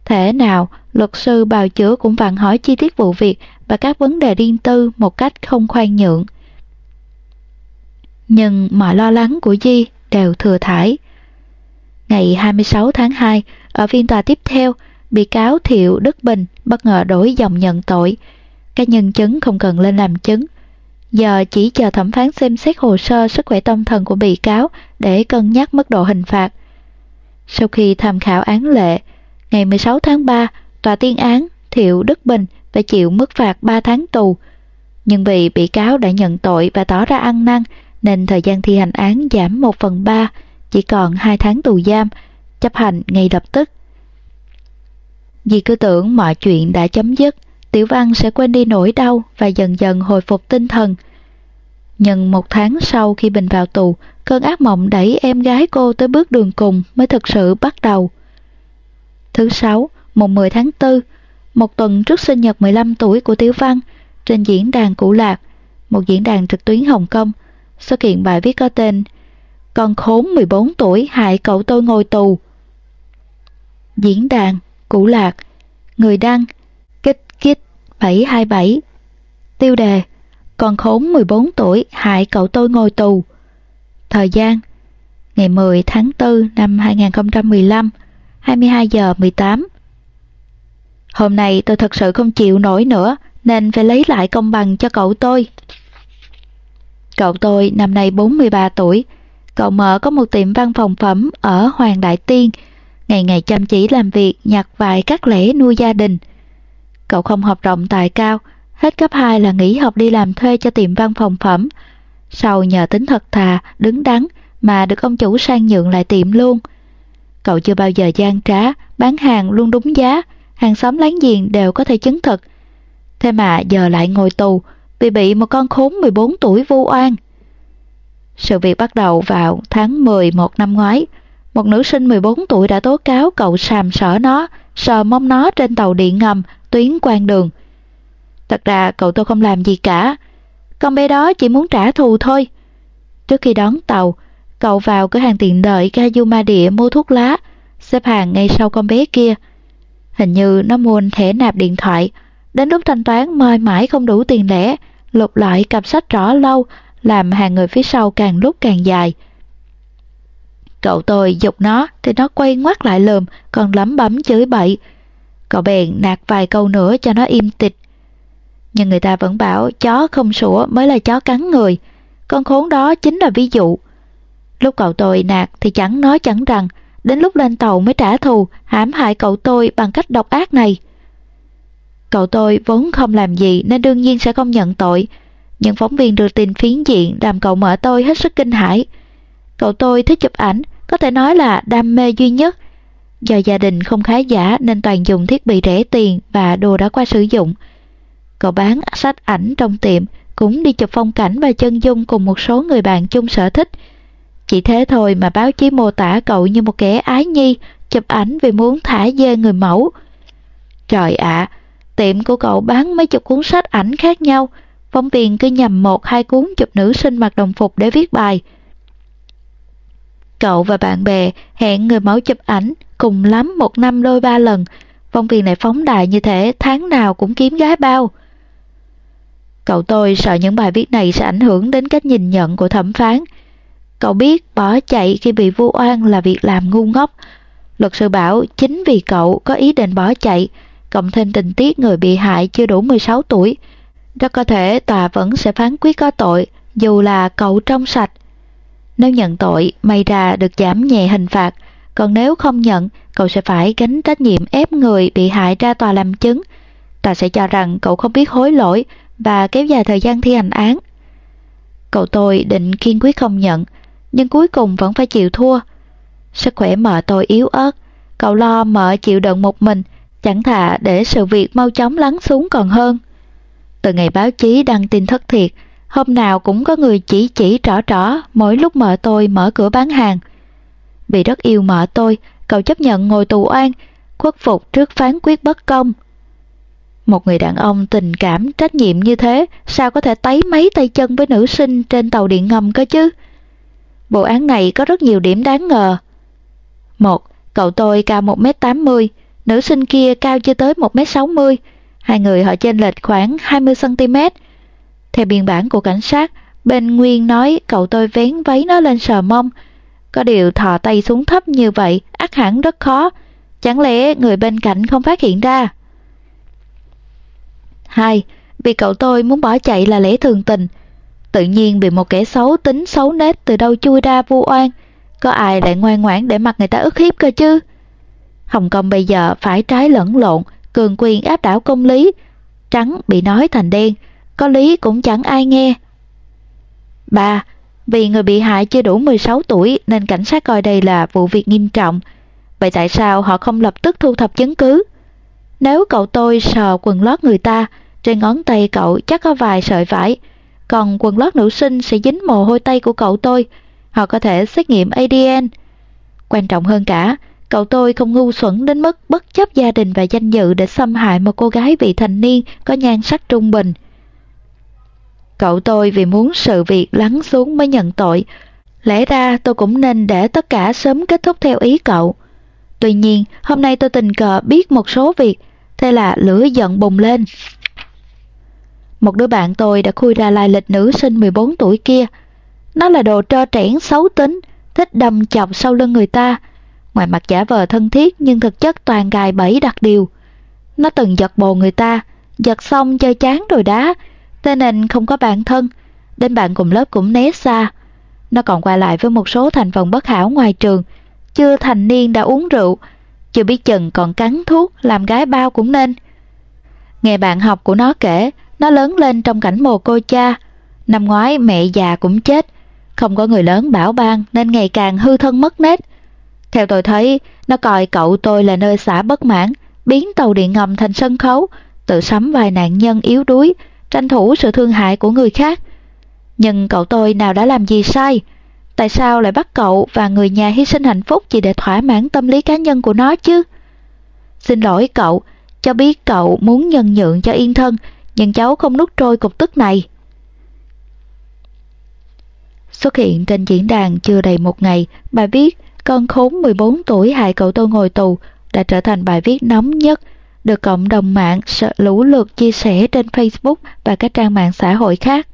Thể nào, luật sư bào chữa cũng vặn hỏi chi tiết vụ việc và các vấn đề riêng tư một cách không khoan nhượng. Nhưng mọi lo lắng của Di đều thừa thải. Ngày 26 tháng 2, ở phiên tòa tiếp theo, bị cáo Thiệu Đức Bình bất ngờ đổi dòng nhận tội. Các nhân chứng không cần lên làm chứng. Giờ chỉ chờ thẩm phán xem xét hồ sơ sức khỏe tâm thần của bị cáo để cân nhắc mức độ hình phạt. Sau khi tham khảo án lệ, ngày 16 tháng 3, tòa tuyên án Thiệu Đức Bình phải chịu mức phạt 3 tháng tù. Nhưng vì bị cáo đã nhận tội và tỏ ra ăn năn, nên thời gian thi hành án giảm 1 phần 3, chỉ còn 2 tháng tù giam, chấp hành ngay lập tức. Vì cứ tưởng mọi chuyện đã chấm dứt, Tiểu Văn sẽ quên đi nỗi đau và dần dần hồi phục tinh thần. Nhưng một tháng sau khi Bình vào tù, cơn ác mộng đẩy em gái cô tới bước đường cùng mới thực sự bắt đầu. Thứ sáu, mùng 10 tháng 4, một tuần trước sinh nhật 15 tuổi của Tiểu Văn, trên diễn đàn Củ Lạc, một diễn đàn trực tuyến Hồng Kông, xuất hiện bài viết có tên con khốn 14 tuổi, hại cậu tôi ngồi tù. Diễn đàn Cụ Lạc, Người đăng, Kích Kích 727 Tiêu đề, Con khốn 14 tuổi, hại cậu tôi ngồi tù Thời gian, Ngày 10 tháng 4 năm 2015 22 giờ 18 Hôm nay tôi thật sự không chịu nổi nữa, nên phải lấy lại công bằng cho cậu tôi. Cậu tôi năm nay 43 tuổi. Cậu mở có một tiệm văn phòng phẩm ở Hoàng Đại Tiên ngày ngày chăm chỉ làm việc nhặt vài các lễ nuôi gia đình. Cậu không học rộng tài cao, hết cấp 2 là nghỉ học đi làm thuê cho tiệm văn phòng phẩm. Sau nhờ tính thật thà, đứng đắn mà được ông chủ sang nhượng lại tiệm luôn. Cậu chưa bao giờ gian trá, bán hàng luôn đúng giá, hàng xóm láng giềng đều có thể chứng thực. Thế mà giờ lại ngồi tù vì bị một con khốn 14 tuổi vu oan. Sự việc bắt đầu vào tháng 11 năm ngoái, một nữ sinh 14 tuổi đã tố cáo cậu sàm sỡ nó, sờ mông nó trên tàu điện ngầm, tuyến quan đường. Thật ra cậu tôi không làm gì cả. Con bé đó chỉ muốn trả thù thôi. Trước khi đón tàu, cậu vào cửa hàng tiện lợi Kazuma Địa mua thuốc lá, xếp hàng ngay sau con bé kia. Hình như nó mua thẻ nạp điện thoại. Đến lúc thanh toán mời mãi không đủ tiền lẻ, lục lại cặp sách rõ lâu, làm hàng người phía sau càng lúc càng dài. Cậu tôi dục nó thì nó quay ngoắt lại lườm, còn lắm bấm chửi bậy. Cậu bèn nạt vài câu nữa cho nó im tịch. Nhưng người ta vẫn bảo chó không sủa mới là chó cắn người. Con khốn đó chính là ví dụ. Lúc cậu tôi nạt thì chẳng nói chẳng rằng, đến lúc lên tàu mới trả thù, hãm hại cậu tôi bằng cách độc ác này. Cậu tôi vốn không làm gì nên đương nhiên sẽ không nhận tội, những phóng viên đưa tin phiến diện làm cậu mở tôi hết sức kinh hãi. Cậu tôi thích chụp ảnh, có thể nói là đam mê duy nhất. Do gia đình không khá giả nên toàn dùng thiết bị rẻ tiền và đồ đã qua sử dụng. Cậu bán sách ảnh trong tiệm, cũng đi chụp phong cảnh và chân dung cùng một số người bạn chung sở thích. Chỉ thế thôi mà báo chí mô tả cậu như một kẻ ái nhi, chụp ảnh vì muốn thả dê người mẫu. Trời ạ, tiệm của cậu bán mấy chục cuốn sách ảnh khác nhau, phóng viên cứ nhầm một hai cuốn chụp nữ sinh mặc đồng phục để viết bài. Cậu và bạn bè hẹn người mẫu chụp ảnh cùng lắm một năm đôi ba lần. Phóng viên này phóng đại như thế tháng nào cũng kiếm gái bao. Cậu tôi sợ những bài viết này sẽ ảnh hưởng đến cách nhìn nhận của thẩm phán. Cậu biết bỏ chạy khi bị vu oan là việc làm ngu ngốc. Luật sư bảo chính vì cậu có ý định bỏ chạy, cộng thêm tình tiết người bị hại chưa đủ 16 tuổi. Rất có thể tòa vẫn sẽ phán quyết có tội, dù là cậu trong sạch. Nếu nhận tội, may ra được giảm nhẹ hình phạt, còn nếu không nhận, cậu sẽ phải gánh trách nhiệm ép người bị hại ra tòa làm chứng. Tòa sẽ cho rằng cậu không biết hối lỗi và kéo dài thời gian thi hành án. Cậu tôi định kiên quyết không nhận, nhưng cuối cùng vẫn phải chịu thua. Sức khỏe mợ tôi yếu ớt, cậu lo mợ chịu đựng một mình, chẳng thà để sự việc mau chóng lắng xuống còn hơn. Từ ngày báo chí đăng tin thất thiệt, hôm nào cũng có người chỉ chỉ trỏ trỏ mỗi lúc mợ tôi mở cửa bán hàng. Vì rất yêu mợ tôi, cậu chấp nhận ngồi tù oan, khuất phục trước phán quyết bất công. Một người đàn ông tình cảm trách nhiệm như thế sao có thể tấy mấy tay chân với nữ sinh trên tàu điện ngầm cơ chứ? Bộ án này có rất nhiều điểm đáng ngờ. Một, cậu tôi cao 1m80, nữ sinh kia cao chưa tới 1m60, hai người họ chênh lệch khoảng 20cm. Theo biên bản của cảnh sát, bên Nguyên nói cậu tôi vén váy nó lên sờ mông. Có điều thò tay xuống thấp như vậy, ắt hẳn rất khó. Chẳng lẽ người bên cạnh không phát hiện ra? 2. Vì cậu tôi muốn bỏ chạy là lẽ thường tình. Tự nhiên bị một kẻ xấu tính xấu nết từ đâu chui ra vu oan. Có ai lại ngoan ngoãn để mặc người ta ức hiếp cơ chứ? Hồng Kông bây giờ phải trái lẫn lộn, cường quyền áp đảo công lý. Trắng bị nói thành đen, có lý cũng chẳng ai nghe. 3. Vì người bị hại chưa đủ 16 tuổi nên cảnh sát coi đây là vụ việc nghiêm trọng. Vậy tại sao họ không lập tức thu thập chứng cứ? Nếu cậu tôi sờ quần lót người ta, trên ngón tay cậu chắc có vài sợi vải, còn quần lót nữ sinh sẽ dính mồ hôi tay của cậu tôi. Họ có thể xét nghiệm ADN. Quan trọng hơn cả, cậu tôi không ngu xuẩn đến mức bất chấp gia đình và danh dự để xâm hại một cô gái vị thành niên có nhan sắc trung bình. Cậu tôi vì muốn sự việc lắng xuống mới nhận tội. Lẽ ra tôi cũng nên để tất cả sớm kết thúc theo ý cậu. Tuy nhiên, hôm nay tôi tình cờ biết một số việc, thế là lửa giận bùng lên. Một đứa bạn tôi đã khui ra lai lịch nữ sinh 14 tuổi kia. Nó là đồ trơ trẽn xấu tính, thích đâm chọc sau lưng người ta. Ngoài mặt giả vờ thân thiết nhưng thực chất toàn gài bẫy đặt điều. Nó từng giật bồ người ta, giật xong chơi chán rồi đá, thế nên không có bạn thân. Đến bạn cùng lớp cũng né xa. Nó còn qua lại với một số thành phần bất hảo ngoài trường, chưa thành niên đã uống rượu, chưa biết chừng còn cắn thuốc làm gái bao cũng nên. Nghe bạn học của nó kể, nó lớn lên trong cảnh mồ cô cha. Năm ngoái mẹ già cũng chết, không có người lớn bảo ban nên ngày càng hư thân mất nết. Theo tôi thấy, nó coi cậu tôi là nơi xả bất mãn, biến tàu điện ngầm thành sân khấu, tự sắm vài nạn nhân yếu đuối, tranh thủ sự thương hại của người khác. Nhưng cậu tôi nào đã làm gì sai? Tại sao lại bắt cậu và người nhà hy sinh hạnh phúc chỉ để thỏa mãn tâm lý cá nhân của nó chứ? Xin lỗi cậu, cho biết cậu muốn nhân nhượng cho yên thân, nhưng cháu không nuốt trôi cục tức này. Xuất hiện trên diễn đàn chưa đầy một ngày, bài viết con khốn 14 tuổi hại cậu tôi ngồi tù đã trở thành bài viết nóng nhất, được cộng đồng mạng lũ lượt chia sẻ trên Facebook và các trang mạng xã hội khác.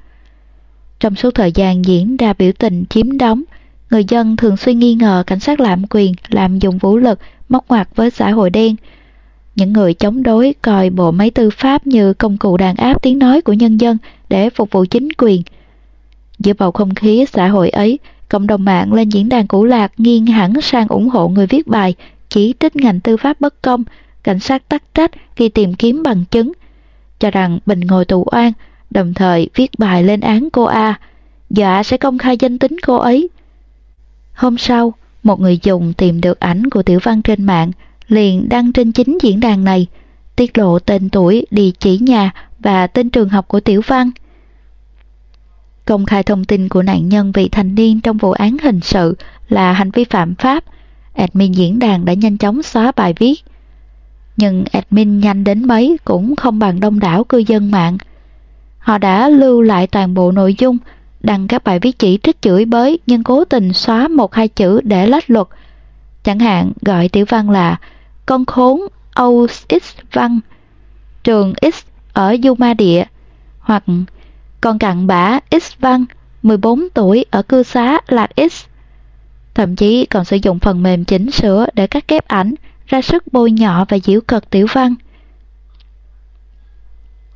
Trong suốt thời gian diễn ra biểu tình chiếm đóng, người dân thường xuyên nghi ngờ cảnh sát lạm quyền làm dùng vũ lực móc ngoặt với xã hội đen. Những người chống đối coi bộ máy tư pháp như công cụ đàn áp tiếng nói của nhân dân để phục vụ chính quyền. Giữa bầu không khí xã hội ấy, cộng đồng mạng lên diễn đàn cũ lạc nghiêng hẳn sang ủng hộ người viết bài chỉ trích ngành tư pháp bất công, cảnh sát tắc trách khi tìm kiếm bằng chứng, cho rằng Bình ngồi tù oan đồng thời viết bài lên án cô A, dọa sẽ công khai danh tính cô ấy. Hôm sau, một người dùng tìm được ảnh của Tiểu Văn trên mạng, liền đăng trên chính diễn đàn này, tiết lộ tên tuổi, địa chỉ nhà và tên trường học của Tiểu Văn. Công khai thông tin của nạn nhân vị thành niên trong vụ án hình sự là hành vi phạm pháp, admin diễn đàn đã nhanh chóng xóa bài viết. Nhưng admin nhanh đến mấy cũng không bằng đông đảo cư dân mạng. Họ đã lưu lại toàn bộ nội dung, đăng các bài viết chỉ trích chửi bới nhưng cố tình xóa một hai chữ để lách luật. Chẳng hạn gọi tiểu văn là con khốn Âu X Văn, trường X ở Duma Địa, hoặc con cặn bã X Văn, 14 tuổi ở cư xá Lạc X. Thậm chí còn sử dụng phần mềm chỉnh sửa để cắt ghép ảnh, ra sức bôi nhọ và giễu cợt tiểu văn.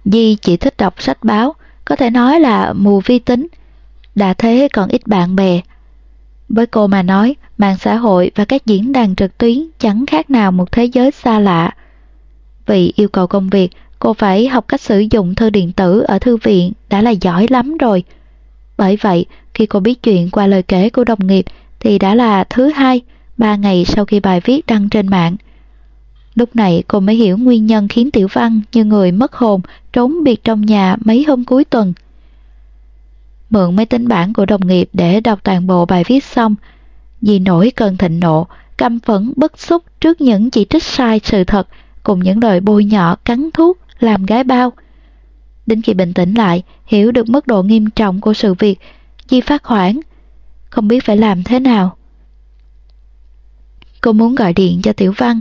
Di chỉ thích đọc sách báo, có thể nói là mù vi tính. Đã thế còn ít bạn bè. Với cô mà nói, mạng xã hội và các diễn đàn trực tuyến chẳng khác nào một thế giới xa lạ. Vì yêu cầu công việc, cô phải học cách sử dụng thư điện tử ở thư viện đã là giỏi lắm rồi. Bởi vậy, khi cô biết chuyện qua lời kể của đồng nghiệp thì đã là thứ hai, ba ngày sau khi bài viết đăng trên mạng. Lúc này cô mới hiểu nguyên nhân khiến Tiểu Văn như người mất hồn trốn biệt trong nhà mấy hôm cuối tuần. Mượn máy tính bản của đồng nghiệp để đọc toàn bộ bài viết xong, vì nổi cơn thịnh nộ, căm phẫn bức xúc trước những chỉ trích sai sự thật cùng những lời bôi nhọ cắn thuốc làm gái bao. Đến khi bình tĩnh lại, hiểu được mức độ nghiêm trọng của sự việc, Di phát hoảng, không biết phải làm thế nào. Cô muốn gọi điện cho Tiểu Văn,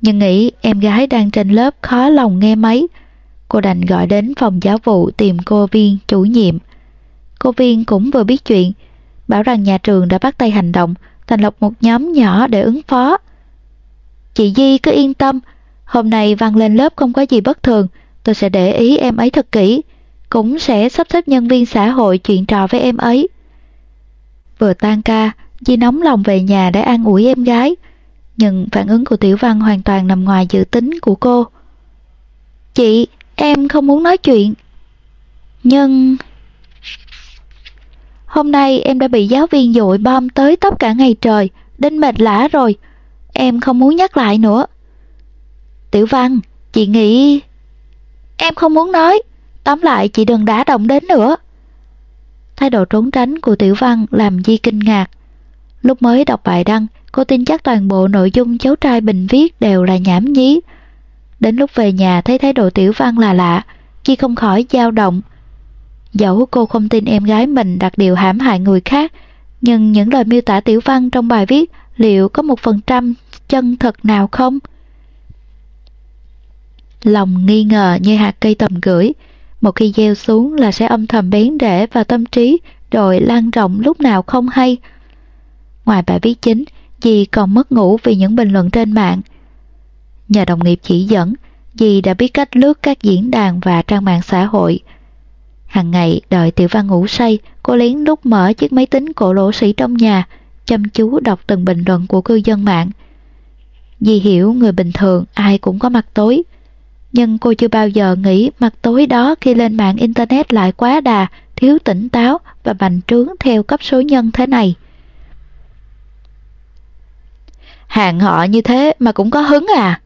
nhưng nghĩ em gái đang trên lớp khó lòng nghe máy. Cô đành gọi đến phòng giáo vụ tìm cô Viên, chủ nhiệm. Cô Viên cũng vừa biết chuyện, bảo rằng nhà trường đã bắt tay hành động, thành lập một nhóm nhỏ để ứng phó. Chị Di cứ yên tâm, hôm nay Văn lên lớp không có gì bất thường, tôi sẽ để ý em ấy thật kỹ, cũng sẽ sắp xếp nhân viên xã hội chuyện trò với em ấy. Vừa tan ca, Di nóng lòng về nhà để an ủi em gái, nhưng phản ứng của Tiểu Văn hoàn toàn nằm ngoài dự tính của cô. Chị, em không muốn nói chuyện. Nhưng... Hôm nay em đã bị giáo viên dội bom tới tóc cả ngày trời, đến mệt lã rồi. Em không muốn nhắc lại nữa. Tiểu Văn, chị nghĩ... Em không muốn nói. Tóm lại chị đừng đá động đến nữa. Thái độ trốn tránh của Tiểu Văn làm Di kinh ngạc. Lúc mới đọc bài đăng, cô tin chắc toàn bộ nội dung cháu trai bình viết đều là nhảm nhí. Đến lúc về nhà thấy thái độ Tiểu Văn là lạ, Di không khỏi dao động. Dẫu cô không tin em gái mình đặt điều hãm hại người khác, nhưng những lời miêu tả Tiểu Văn trong bài viết liệu có một phần trăm chân thật nào không? Lòng nghi ngờ như hạt cây tầm gửi, một khi gieo xuống là sẽ âm thầm bén rễ vào tâm trí rồi lan rộng lúc nào không hay. Ngoài bài viết chính, dì còn mất ngủ vì những bình luận trên mạng. Nhờ đồng nghiệp chỉ dẫn, dì đã biết cách lướt các diễn đàn và trang mạng xã hội. Hàng ngày đợi Tiểu Văn ngủ say, cô lén lút mở chiếc máy tính cổ lỗ sĩ trong nhà, chăm chú đọc từng bình luận của cư dân mạng. Dì hiểu người bình thường ai cũng có mặt tối, nhưng cô chưa bao giờ nghĩ mặt tối đó khi lên mạng Internet lại quá đà, thiếu tỉnh táo và bành trướng theo cấp số nhân thế này. Hàng họ như thế mà cũng có hứng à?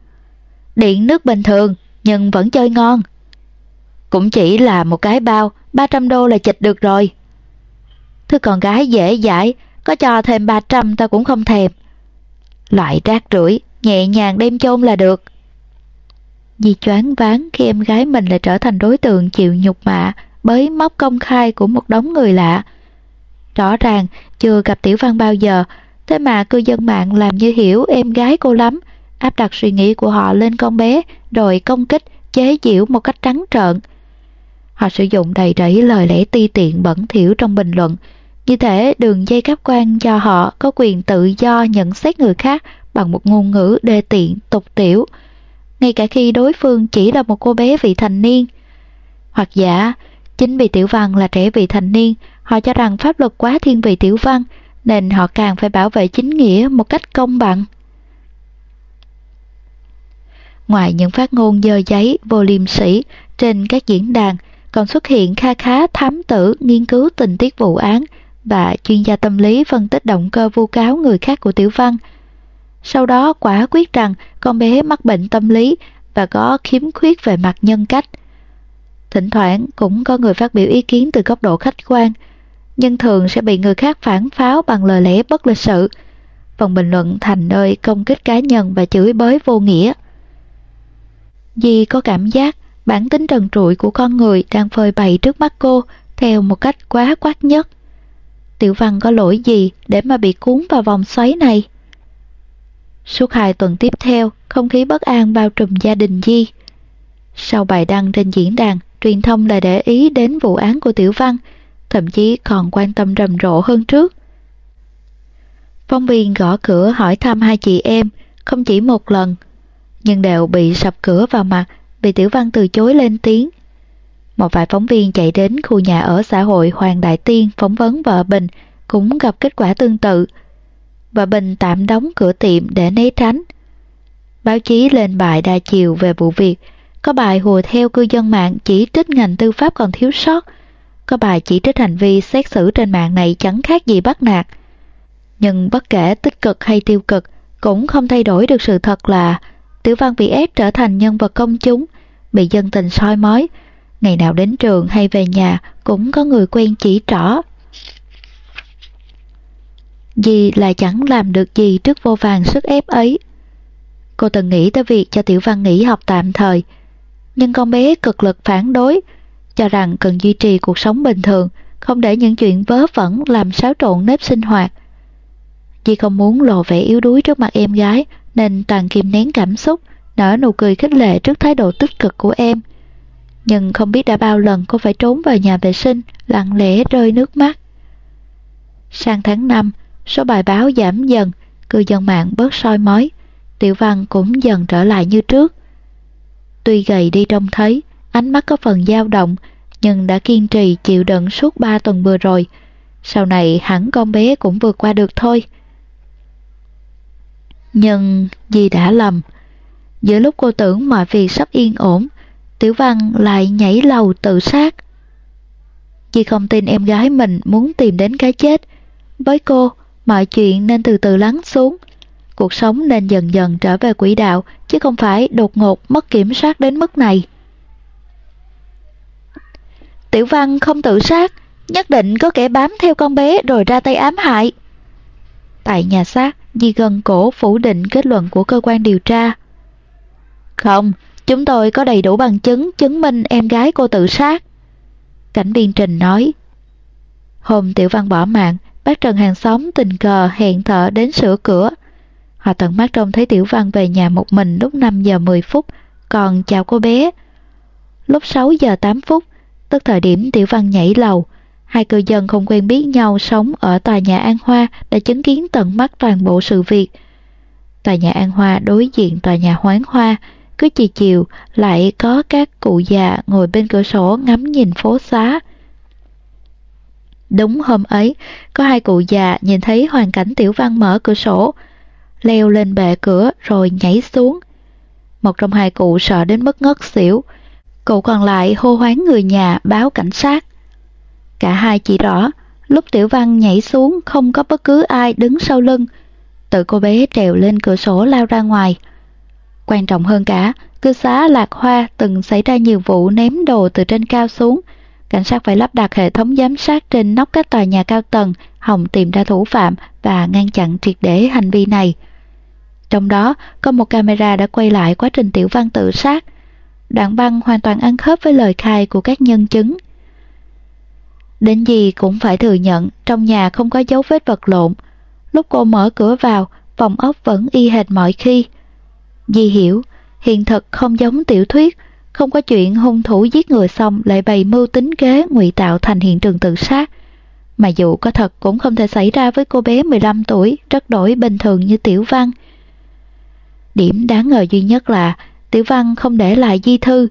Điện nước bình thường, nhưng vẫn chơi ngon. Cũng chỉ là một cái bao, 300 đô là chịch được rồi. Thứ con gái dễ dãi, có cho thêm 300 ta cũng không thèm. Loại rác rưởi nhẹ nhàng đem chôn là được. Dì choáng váng khi em gái mình lại trở thành đối tượng chịu nhục mạ bới móc công khai của một đống người lạ. Rõ ràng chưa gặp Tiểu Văn bao giờ, thế mà cư dân mạng làm như hiểu em gái cô lắm, áp đặt suy nghĩ của họ lên con bé rồi công kích, chế giễu một cách trắng trợn. Họ sử dụng đầy rẫy lời lẽ ti tiện bẩn thỉu trong bình luận, như thể đường dây cáp quan cho họ có quyền tự do nhận xét người khác bằng một ngôn ngữ đê tiện, tục tiểu, ngay cả khi đối phương chỉ là một cô bé vị thành niên. Hoặc giả, chính vì Tiểu Văn là trẻ vị thành niên, họ cho rằng pháp luật quá thiên vị Tiểu Văn, nên họ càng phải bảo vệ chính nghĩa một cách công bằng. Ngoài những phát ngôn dơ giấy, vô liêm sĩ trên các diễn đàn, còn xuất hiện kha khá thám tử nghiên cứu tình tiết vụ án và chuyên gia tâm lý phân tích động cơ vu cáo người khác của Tiểu Văn – sau đó quả quyết rằng con bé mắc bệnh tâm lý và có khiếm khuyết về mặt nhân cách. Thỉnh thoảng cũng có người phát biểu ý kiến từ góc độ khách quan, nhưng thường sẽ bị người khác phản pháo bằng lời lẽ bất lịch sự. Phần bình luận thành nơi công kích cá nhân và chửi bới vô nghĩa. Di có cảm giác bản tính trần trụi của con người đang phơi bày trước mắt cô theo một cách quá quát nhất. Tiểu văn có lỗi gì để mà bị cuốn vào vòng xoáy này? Suốt hai tuần tiếp theo, không khí bất an bao trùm gia đình Di. Sau bài đăng trên diễn đàn, truyền thông lại để ý đến vụ án của Tiểu Văn, thậm chí còn quan tâm rầm rộ hơn trước. Phóng viên gõ cửa hỏi thăm hai chị em, không chỉ một lần, nhưng đều bị sập cửa vào mặt vì Tiểu Văn từ chối lên tiếng. Một vài phóng viên chạy đến khu nhà ở xã hội Hoàng Đại Tiên phỏng vấn vợ Bình cũng gặp kết quả tương tự và Bình tạm đóng cửa tiệm để né tránh. Báo chí lên bài đa chiều về vụ việc, có bài hùa theo cư dân mạng chỉ trích ngành tư pháp còn thiếu sót, có bài chỉ trích hành vi xét xử trên mạng này chẳng khác gì bắt nạt. Nhưng bất kể tích cực hay tiêu cực, cũng không thay đổi được sự thật là Tiểu Văn bị ép trở thành nhân vật công chúng, bị dân tình soi mói. Ngày nào đến trường hay về nhà cũng có người quen chỉ trỏ. Dì lại chẳng làm được gì trước vô vàng sức ép ấy. Cô từng nghĩ tới việc cho Tiểu Văn nghỉ học tạm thời, nhưng con bé cực lực phản đối, cho rằng cần duy trì cuộc sống bình thường, không để những chuyện vớ vẩn làm xáo trộn nếp sinh hoạt. Dì không muốn lộ vẻ yếu đuối trước mặt em gái, nên toàn kìm nén cảm xúc, nở nụ cười khích lệ trước thái độ tích cực của em. Nhưng không biết đã bao lần cô phải trốn vào nhà vệ sinh, lặng lẽ rơi nước mắt. Sang tháng 5, số bài báo giảm dần, cư dân mạng bớt soi mói, tiểu văn cũng dần trở lại như trước. Tuy gầy đi trông thấy, ánh mắt có phần dao động, nhưng đã kiên trì chịu đựng suốt 3 tuần vừa rồi. Sau này hẳn con bé cũng vượt qua được thôi. Nhưng gì đã lầm. Giữa lúc cô tưởng mọi việc sắp yên ổn, Tiểu Văn lại nhảy lầu tự sát. Dì không tin em gái mình muốn tìm đến cái chết. Với cô, mọi chuyện nên từ từ lắng xuống. Cuộc sống nên dần dần trở về quỹ đạo, chứ không phải đột ngột mất kiểm soát đến mức này. Tiểu Văn không tự sát, nhất định có kẻ bám theo con bé rồi ra tay ám hại. Tại nhà xác, Di gần cổ phủ định kết luận của cơ quan điều tra. Không, chúng tôi có đầy đủ bằng chứng chứng minh em gái cô tự sát. Cảnh viên Trình nói. Hôm Tiểu Văn bỏ mạng, bác Trần hàng xóm tình cờ hẹn thợ đến sửa cửa. Họ tận mắt trông thấy Tiểu Văn về nhà một mình lúc 5 giờ 10 phút, còn chào cô bé. Lúc 6 giờ 8 phút, tức thời điểm Tiểu Văn nhảy lầu, Hai cư dân không quen biết nhau sống ở tòa nhà An Hoa đã chứng kiến tận mắt toàn bộ sự việc. Tòa nhà An Hoa đối diện tòa nhà Hoán Hoa, cứ chiều chiều lại có các cụ già ngồi bên cửa sổ ngắm nhìn phố xá. Đúng hôm ấy, có hai cụ già nhìn thấy hoàn cảnh tiểu văn mở cửa sổ, leo lên bệ cửa rồi nhảy xuống. Một trong hai cụ sợ đến mức ngất xỉu, cụ còn lại hô hoáng người nhà báo cảnh sát. Cả hai chỉ rõ, lúc Tiểu Văn nhảy xuống không có bất cứ ai đứng sau lưng. Tự cô bé trèo lên cửa sổ lao ra ngoài. Quan trọng hơn cả, cư xá Lạc Hoa từng xảy ra nhiều vụ ném đồ từ trên cao xuống. Cảnh sát phải lắp đặt hệ thống giám sát trên nóc các tòa nhà cao tầng, hòng tìm ra thủ phạm và ngăn chặn triệt để hành vi này. Trong đó, có một camera đã quay lại quá trình Tiểu Văn tự sát. Đoạn băng hoàn toàn ăn khớp với lời khai của các nhân chứng. Đến gì cũng phải thừa nhận trong nhà không có dấu vết vật lộn. Lúc cô mở cửa vào, phòng ốc vẫn y hệt mọi khi. Di hiểu, hiện thực không giống tiểu thuyết, không có chuyện hung thủ giết người xong lại bày mưu tính kế ngụy tạo thành hiện trường tự sát. Mà dù có thật cũng không thể xảy ra với cô bé 15 tuổi, rất đổi bình thường như Tiểu Văn. Điểm đáng ngờ duy nhất là Tiểu Văn không để lại di thư,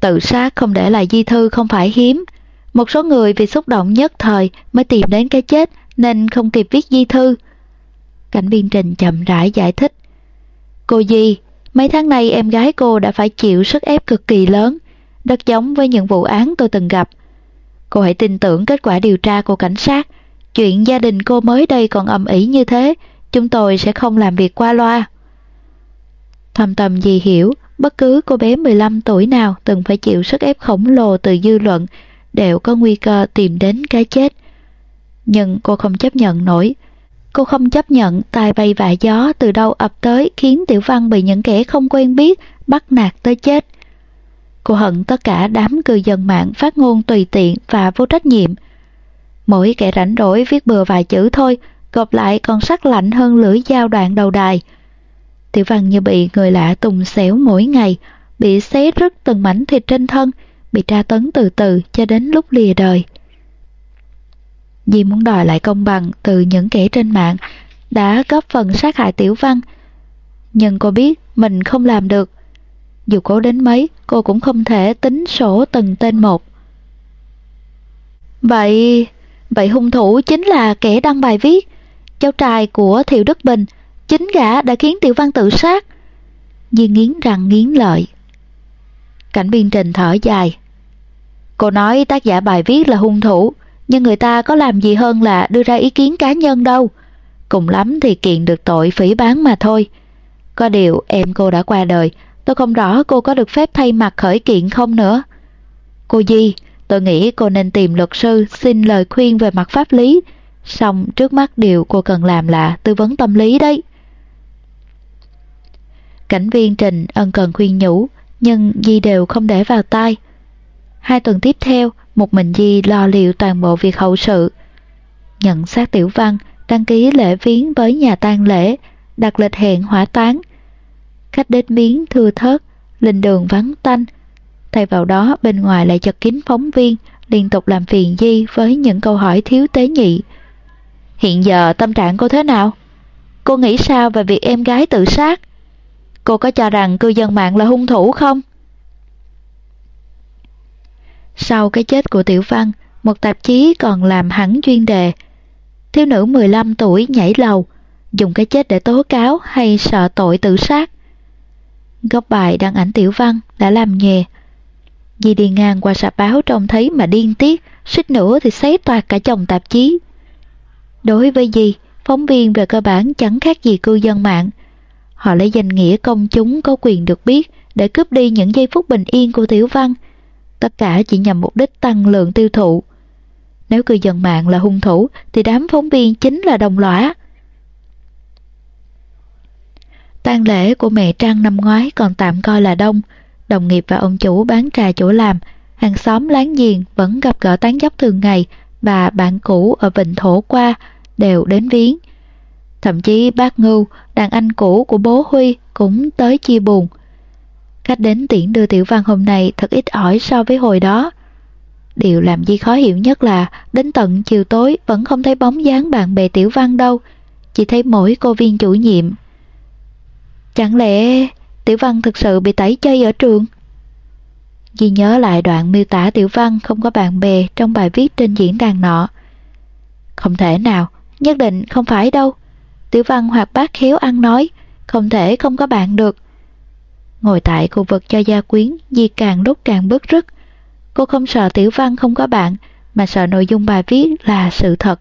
Tự sát không để lại di thư không phải hiếm. Một số người vì xúc động nhất thời mới tìm đến cái chết nên không kịp viết di thư. Cảnh viên Trình chậm rãi giải thích. Cô Di, mấy tháng nay em gái cô đã phải chịu sức ép cực kỳ lớn, rất giống với những vụ án tôi từng gặp. Cô hãy tin tưởng kết quả điều tra của cảnh sát. Chuyện gia đình cô mới đây còn ầm ĩ như thế, chúng tôi sẽ không làm việc qua loa. Thầm tầm gì hiểu, Bất cứ cô bé 15 tuổi nào từng phải chịu sức ép khổng lồ từ dư luận đều có nguy cơ tìm đến cái chết. Nhưng cô không chấp nhận nổi. Cô không chấp nhận tài bay vạ gió từ đâu ập tới khiến Tiểu Văn bị những kẻ không quen biết bắt nạt tới chết. Cô hận tất cả đám cư dân mạng phát ngôn tùy tiện và vô trách nhiệm. Mỗi kẻ rảnh rỗi viết bừa vài chữ thôi, gộp lại còn sắc lạnh hơn lưỡi dao đoạn đầu đài. Tiểu văn như bị người lạ tùng xẻo mỗi ngày, bị xé rứt từng mảnh thịt trên thân, bị tra tấn từ từ cho đến lúc lìa đời. Di muốn đòi lại công bằng từ những kẻ trên mạng đã góp phần sát hại Tiểu Văn. Nhưng cô biết mình không làm được. Dù cố đến mấy, cô cũng không thể tính sổ từng tên một. Vậy, vậy hung thủ chính là kẻ đăng bài viết, cháu trai của Thiệu Đức Bình, Chính gã đã khiến Tiểu Văn tự sát. Di nghiến răng nghiến lợi. Cảnh biên trình thở dài. Cô nói tác giả bài viết là hung thủ, nhưng người ta có làm gì hơn là đưa ra ý kiến cá nhân đâu. Cùng lắm thì kiện được tội phỉ bán mà thôi. Có điều em cô đã qua đời, tôi không rõ cô có được phép thay mặt khởi kiện không nữa. Cô Di, tôi nghĩ cô nên tìm luật sư xin lời khuyên về mặt pháp lý. Xong trước mắt điều cô cần làm là tư vấn tâm lý đấy. Cảnh viên Trình ân cần khuyên nhủ, nhưng Di đều không để vào tai. Hai tuần tiếp theo, một mình Di lo liệu toàn bộ việc hậu sự. Nhận xác tiểu văn, đăng ký lễ viếng với nhà tang lễ, đặt lịch hẹn hỏa táng. Khách đến miếng thưa thớt, linh đường vắng tanh. Thay vào đó bên ngoài lại chật kín phóng viên, liên tục làm phiền Di với những câu hỏi thiếu tế nhị. Hiện giờ tâm trạng cô thế nào? Cô nghĩ sao về việc em gái tự sát? Cô có cho rằng cư dân mạng là hung thủ không? Sau cái chết của Tiểu Văn, một tạp chí còn làm hẳn chuyên đề. Thiếu nữ 15 tuổi nhảy lầu, dùng cái chết để tố cáo hay sợ tội tự sát. Góc bài đăng ảnh Tiểu Văn đã làm nhè. Di đi ngang qua sạp báo trông thấy mà điên tiết, suýt nữa thì xé toạc cả chồng tạp chí. Đối với Di, phóng viên về cơ bản chẳng khác gì cư dân mạng. Họ lấy danh nghĩa công chúng có quyền được biết để cướp đi những giây phút bình yên của Tiểu Văn, tất cả chỉ nhằm mục đích tăng lượng tiêu thụ. Nếu cư dân mạng là hung thủ thì đám phóng viên chính là đồng lõa. tang lễ của mẹ Trang năm ngoái còn tạm coi là đông, đồng nghiệp và ông chủ bán trà chỗ làm, hàng xóm láng giềng vẫn gặp gỡ tán dốc thường ngày và bạn cũ ở Vịnh Thổ qua đều đến viếng. Thậm chí bác Ngưu, đàn anh cũ của bố Huy cũng tới chia buồn. Khách đến tiễn đưa Tiểu Văn hôm nay thật ít ỏi so với hồi đó. Điều làm di khó hiểu nhất là đến tận chiều tối vẫn không thấy bóng dáng bạn bè Tiểu Văn đâu, chỉ thấy mỗi cô viên chủ nhiệm. Chẳng lẽ Tiểu Văn thực sự bị tẩy chay ở trường? Di nhớ lại đoạn miêu tả Tiểu Văn không có bạn bè trong bài viết trên diễn đàn nọ. Không thể nào, nhất định không phải đâu. Tiểu Văn hoạt bát khéo ăn nói, không thể không có bạn được. Ngồi tại khu vực cho gia quyến, Di càng lúc càng bức rứt. Cô không sợ Tiểu Văn không có bạn, mà sợ nội dung bài viết là sự thật.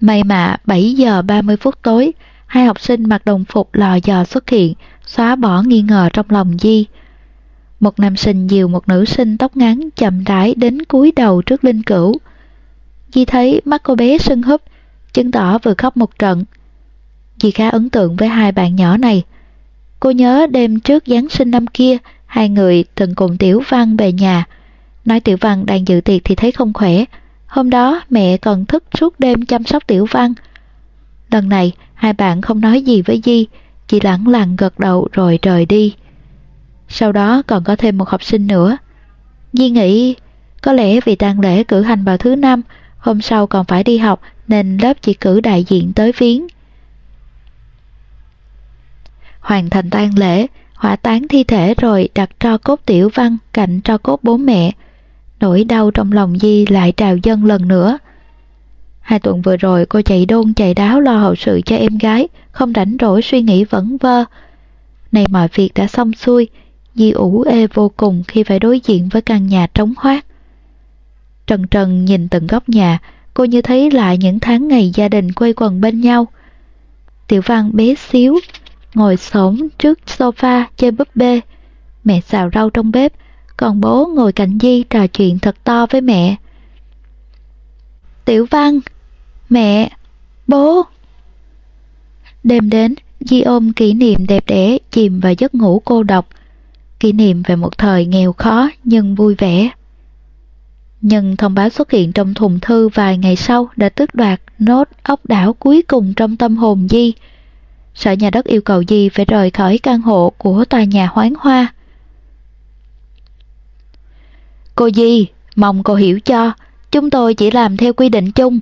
May mà 7 giờ 30 phút tối, hai học sinh mặc đồng phục lò dò xuất hiện, xóa bỏ nghi ngờ trong lòng Di. Một nam sinh dìu một nữ sinh tóc ngắn chậm rãi đến cúi đầu trước linh cửu. Di thấy mắt cô bé sưng húp, chứng tỏ vừa khóc một trận. di khá ấn tượng với hai bạn nhỏ này. Cô nhớ đêm trước Giáng sinh năm kia, hai người từng cùng Tiểu Văn về nhà. Nói Tiểu Văn đang dự tiệc thì thấy không khỏe. Hôm đó mẹ còn thức suốt đêm chăm sóc Tiểu Văn. Lần này hai bạn không nói gì với Di, chỉ lẳng lặng gật đầu rồi rời đi. Sau đó còn có thêm một học sinh nữa. Di nghĩ có lẽ vì tang lễ cử hành vào thứ năm, hôm sau còn phải đi học nên lớp chỉ cử đại diện tới viếng. Hoàn thành tang lễ, hỏa táng thi thể rồi đặt tro cốt tiểu văn cạnh tro cốt bố mẹ. Nỗi đau trong lòng Di lại trào dâng lần nữa. Hai tuần vừa rồi cô chạy đôn chạy đáo lo hậu sự cho em gái, không rảnh rỗi suy nghĩ vẩn vơ. Này mọi việc đã xong xuôi, Di ủ ê vô cùng khi phải đối diện với căn nhà trống hoác. Trần trần nhìn từng góc nhà, cô như thấy lại những tháng ngày gia đình quây quần bên nhau. Tiểu Văn bé xíu, ngồi xổm trước sofa chơi búp bê. Mẹ xào rau trong bếp, còn bố ngồi cạnh Di trò chuyện thật to với mẹ. Tiểu Văn, mẹ, bố. Đêm đến, Di ôm kỷ niệm đẹp đẽ chìm vào giấc ngủ cô độc. Kỷ niệm về một thời nghèo khó nhưng vui vẻ. Nhưng thông báo xuất hiện trong thùng thư vài ngày sau đã tước đoạt nốt ốc đảo cuối cùng trong tâm hồn Di. Sở nhà đất yêu cầu Di phải rời khỏi căn hộ của tòa nhà hoán hoa. Cô Di, mong cô hiểu cho, chúng tôi chỉ làm theo quy định chung.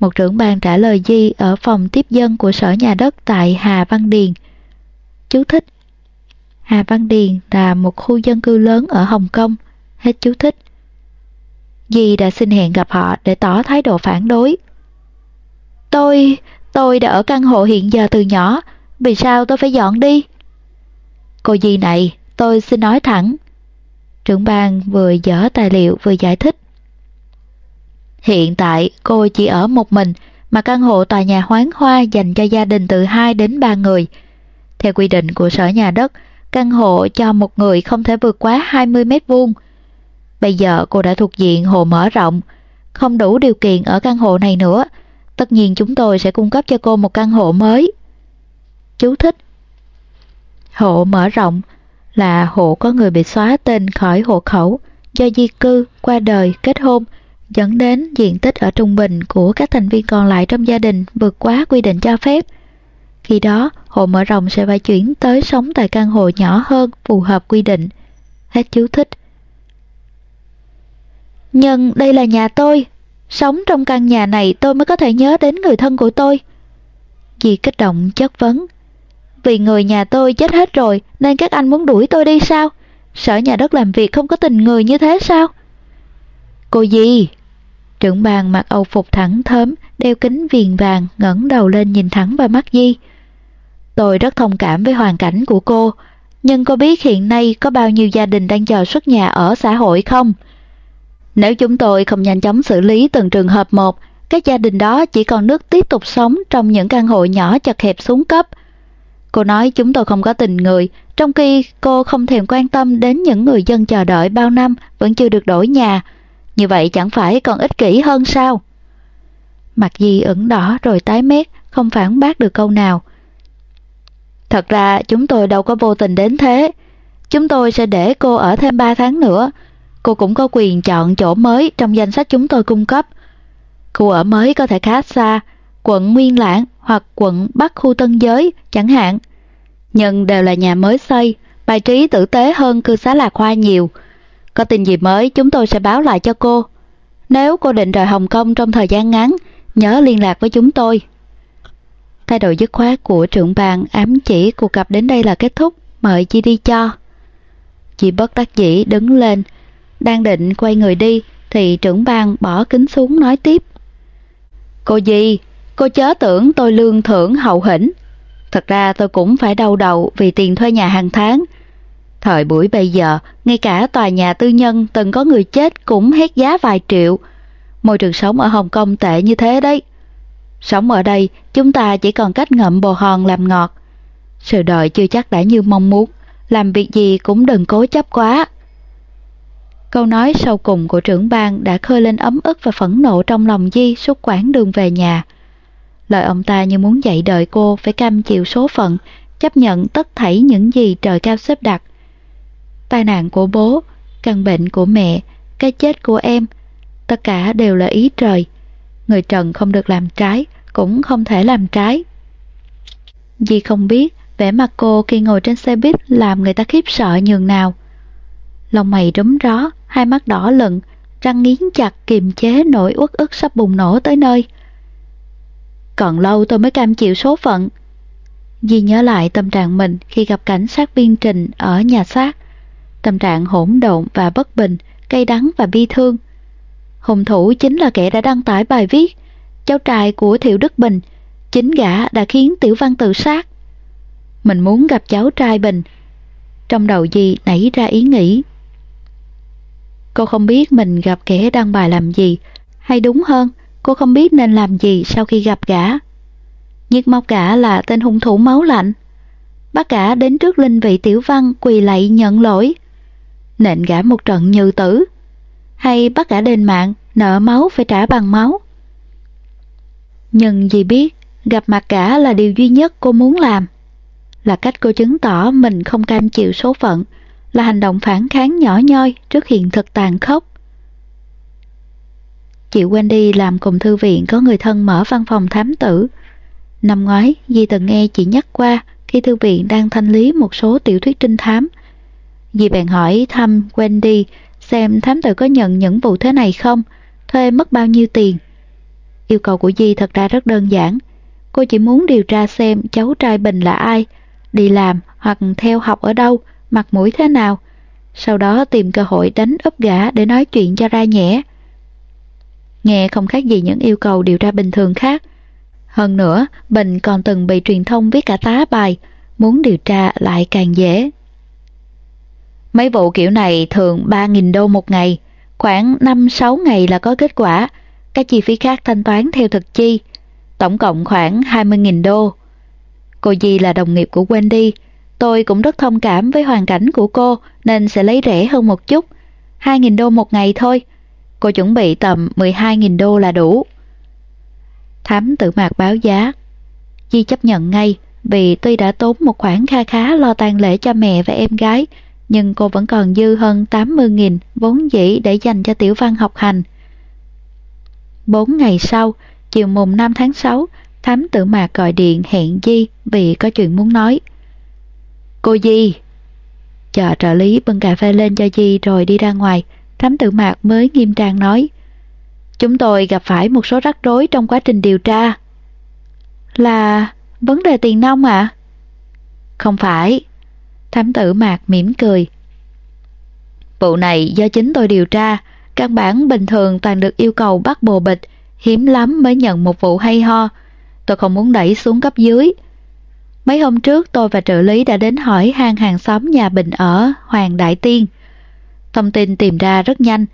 Một trưởng ban trả lời Di ở phòng tiếp dân của sở nhà đất tại Hà Văn Điền. Chú thích Hà Văn Điền là một khu dân cư lớn ở Hồng Kông. Hết chú thích. Di đã xin hẹn gặp họ để tỏ thái độ phản đối. Tôi, tôi đã ở căn hộ hiện giờ từ nhỏ, vì sao tôi phải dọn đi? Cô gì này, tôi xin nói thẳng. Trưởng ban vừa dở tài liệu vừa giải thích. Hiện tại cô chỉ ở một mình, mà căn hộ tòa nhà hoán hoa dành cho gia đình từ 2 đến 3 người. Theo quy định của sở nhà đất, căn hộ cho một người không thể vượt quá 20 mét vuông. Bây giờ cô đã thuộc diện hộ mở rộng, không đủ điều kiện ở căn hộ này nữa. Tất nhiên chúng tôi sẽ cung cấp cho cô một căn hộ mới. Chú thích Hộ mở rộng là hộ có người bị xóa tên khỏi hộ khẩu do di cư, qua đời, kết hôn, dẫn đến diện tích ở trung bình của các thành viên còn lại trong gia đình vượt quá quy định cho phép. Khi đó, hộ mở rộng sẽ phải chuyển tới sống tại căn hộ nhỏ hơn phù hợp quy định. Hết chú thích. Nhưng đây là nhà tôi. Sống trong căn nhà này tôi mới có thể nhớ đến người thân của tôi. Dì kích động chất vấn. Vì người nhà tôi chết hết rồi nên các anh muốn đuổi tôi đi sao? Sở nhà đất làm việc không có tình người như thế sao? Cô Dì, Trưởng bàn mặc âu phục thẳng thớm, đeo kính viền vàng, ngẩng đầu lên nhìn thẳng vào mắt Di. Tôi rất thông cảm với hoàn cảnh của cô, nhưng cô biết hiện nay có bao nhiêu gia đình đang chờ xuất nhà ở xã hội không? Nếu chúng tôi không nhanh chóng xử lý từng trường hợp một, các gia đình đó chỉ còn nước tiếp tục sống trong những căn hộ nhỏ chật hẹp xuống cấp. Cô nói chúng tôi không có tình người, trong khi cô không thèm quan tâm đến những người dân chờ đợi bao năm vẫn chưa được đổi nhà. Như vậy chẳng phải còn ích kỷ hơn sao? Mặt Di ửng đỏ rồi tái mét, không phản bác được câu nào. Thật ra chúng tôi đâu có vô tình đến thế. Chúng tôi sẽ để cô ở thêm 3 tháng nữa. Cô cũng có quyền chọn chỗ mới trong danh sách chúng tôi cung cấp. Khu ở mới có thể khá xa, quận Nguyên Lãng hoặc quận Bắc khu Tân Giới chẳng hạn. Nhưng đều là nhà mới xây, bài trí tử tế hơn cư xá Lạc Hoa nhiều. Có tin gì mới chúng tôi sẽ báo lại cho cô. Nếu cô định rời Hồng Kông trong thời gian ngắn, nhớ liên lạc với chúng tôi. thay đổi dứt khoát của trưởng bàn ám chỉ cuộc gặp đến đây là kết thúc, mời chị đi cho. Chị bất đắc dĩ đứng lên, đang định quay người đi thì trưởng ban bỏ kính xuống nói tiếp. Cô gì, cô chớ tưởng tôi lương thưởng hậu hĩnh. Thật ra tôi cũng phải đau đầu vì tiền thuê nhà hàng tháng. Thời buổi bây giờ, ngay cả tòa nhà tư nhân từng có người chết cũng hét giá vài triệu. Môi trường sống ở Hồng Kông tệ như thế đấy. Sống ở đây, chúng ta chỉ còn cách ngậm bồ hòn làm ngọt. Sự đợi chưa chắc đã như mong muốn, làm việc gì cũng đừng cố chấp quá. Câu nói sau cùng của trưởng ban đã khơi lên ấm ức và phẫn nộ trong lòng Di suốt quãng đường về nhà. Lời ông ta như muốn dạy đời cô phải cam chịu số phận, chấp nhận tất thảy những gì trời cao xếp đặt. Tai nạn của bố, căn bệnh của mẹ, cái chết của em, tất cả đều là ý trời. Người trần không được làm trái, cũng không thể làm trái. Di không biết vẻ mặt cô khi ngồi trên xe buýt làm người ta khiếp sợ nhường nào. Lòng mày rúm ró, hai mắt đỏ lận, răng nghiến chặt kiềm chế nỗi uất ức sắp bùng nổ tới nơi. Còn lâu tôi mới cam chịu số phận. Di nhớ lại tâm trạng mình khi gặp cảnh sát viên trình ở nhà xác. Tâm trạng hỗn độn và bất bình, cay đắng và bi thương. Hùng thủ chính là kẻ đã đăng tải bài viết cháu trai của Thiệu Đức Bình, chính gã đã khiến Tiểu Văn tự sát. Mình muốn gặp cháu trai Bình. Trong đầu Di nảy ra ý nghĩ. Cô không biết mình gặp kẻ đăng bài làm gì, hay đúng hơn, cô không biết nên làm gì sau khi gặp gã. Nhiệt mọc gã là tên hung thủ máu lạnh. Bác gã đến trước linh vị Tiểu Văn quỳ lạy nhận lỗi. Nện gã một trận như tử. Hay bắt gã đền mạng, nợ máu phải trả bằng máu. Nhưng dì biết, gặp mặt cả là điều duy nhất cô muốn làm. Là cách cô chứng tỏ mình không cam chịu số phận, là hành động phản kháng nhỏ nhoi trước hiện thực tàn khốc. Chị Wendy làm cùng thư viện có người thân mở văn phòng thám tử. Năm ngoái, Di từng nghe chị nhắc qua khi thư viện đang thanh lý một số tiểu thuyết trinh thám. Di bèn hỏi thăm Wendy xem thám tử có nhận những vụ thế này không, thuê mất bao nhiêu tiền. Yêu cầu của Di thật ra rất đơn giản. Cô chỉ muốn điều tra xem cháu trai Bình là ai, đi làm hoặc theo học ở đâu, mặt mũi thế nào. Sau đó tìm cơ hội đánh úp gã để nói chuyện cho ra nhẽ. Nghe không khác gì những yêu cầu điều tra bình thường khác. Hơn nữa, Bình còn từng bị truyền thông viết cả tá bài, muốn điều tra lại càng dễ. Mấy vụ kiểu này thường 3.000 đô một ngày, khoảng 5-6 ngày là có kết quả, các chi phí khác thanh toán theo thực chi, tổng cộng khoảng 20.000 đô. Cô Di là đồng nghiệp của Wendy, tôi cũng rất thông cảm với hoàn cảnh của cô nên sẽ lấy rẻ hơn một chút, 2.000 đô một ngày thôi. Cô chuẩn bị tầm 12.000 đô là đủ. Thám tự mạc báo giá. Di chấp nhận ngay vì tuy đã tốn một khoản kha khá lo tang lễ cho mẹ và em gái, nhưng cô vẫn còn dư hơn 80.000 vốn dĩ để dành cho tiểu văn học hành. 4 ngày sau, chiều mùng 5 tháng 6, Thám tử mạc gọi điện hẹn Di vì có chuyện muốn nói. Cô Di! Chờ trợ lý bưng cà phê lên cho Di rồi đi ra ngoài, Thám tử mạc mới nghiêm trang nói. Chúng tôi gặp phải một số rắc rối trong quá trình điều tra. Là vấn đề tiền nông ạ? À? Không phải. Thám tử mạc mỉm cười. Vụ này do chính tôi điều tra, căn bản bình thường toàn được yêu cầu bắt bồ bịch, hiếm lắm mới nhận một vụ hay ho. Tôi không muốn đẩy xuống cấp dưới. Mấy hôm trước tôi và trợ lý đã đến hỏi hang hàng xóm nhà Bình ở Hoàng Đại Tiên. Thông tin tìm ra rất nhanh,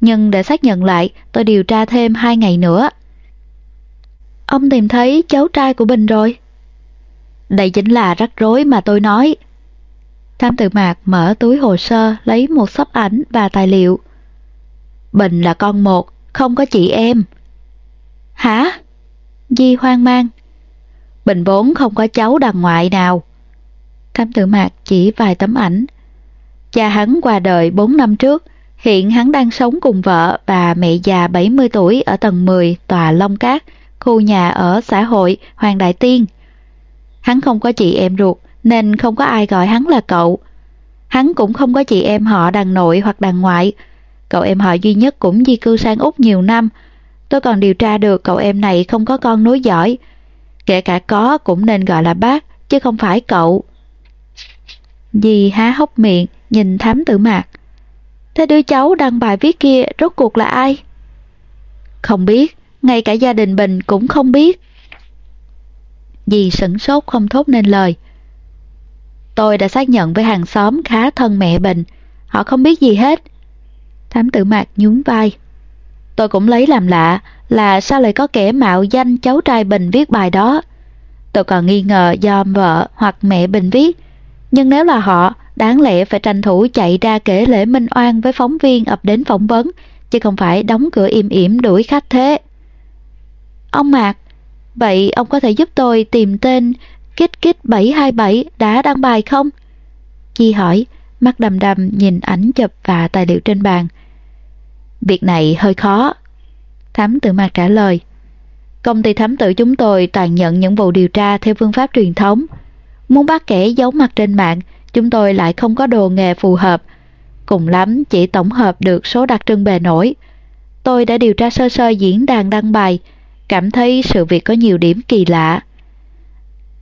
nhưng để xác nhận lại tôi điều tra thêm hai ngày nữa. Ông tìm thấy cháu trai của Bình rồi. Đây chính là rắc rối mà tôi nói. Tham tự mạc mở túi hồ sơ lấy một sắp ảnh và tài liệu. Bình là con một, không có chị em. Hả? Di hoang mang. Bình vốn không có cháu đàn ngoại nào. Tham tự mạc chỉ vài tấm ảnh. Cha hắn qua đời 4 năm trước, hiện hắn đang sống cùng vợ và mẹ già 70 tuổi ở tầng 10 tòa Long Cát, khu nhà ở xã hội Hoàng Đại Tiên. Hắn không có chị em ruột nên không có ai gọi hắn là cậu. Hắn cũng không có chị em họ đàn nội hoặc đàn ngoại. Cậu em họ duy nhất cũng di cư sang Úc nhiều năm. Tôi còn điều tra được cậu em này không có con nối giỏi. Kể cả có cũng nên gọi là bác, chứ không phải cậu. Dì há hốc miệng, nhìn thám tử mạc. Thế đứa cháu đăng bài viết kia rốt cuộc là ai? Không biết, ngay cả gia đình Bình cũng không biết. Dì sửng sốt không thốt nên lời. Tôi đã xác nhận với hàng xóm khá thân mẹ Bình, họ không biết gì hết. Thám tử mạc nhún vai. Tôi cũng lấy làm lạ là sao lại có kẻ mạo danh cháu trai Bình viết bài đó. Tôi còn nghi ngờ do vợ hoặc mẹ Bình viết, nhưng nếu là họ, đáng lẽ phải tranh thủ chạy ra kể lễ minh oan với phóng viên ập đến phỏng vấn, chứ không phải đóng cửa im ỉm đuổi khách thế. Ông Mạc, vậy ông có thể giúp tôi tìm tên Kích Kích 727 đã đăng bài không? Chi hỏi, mắt đầm đầm nhìn ảnh chụp và tài liệu trên bàn. Việc này hơi khó. Thám tử Mạc trả lời. Công ty thám tử chúng tôi toàn nhận những vụ điều tra theo phương pháp truyền thống. Muốn bắt kẻ giấu mặt trên mạng, chúng tôi lại không có đồ nghề phù hợp. Cùng lắm chỉ tổng hợp được số đặc trưng bề nổi. Tôi đã điều tra sơ sơ diễn đàn đăng bài, cảm thấy sự việc có nhiều điểm kỳ lạ.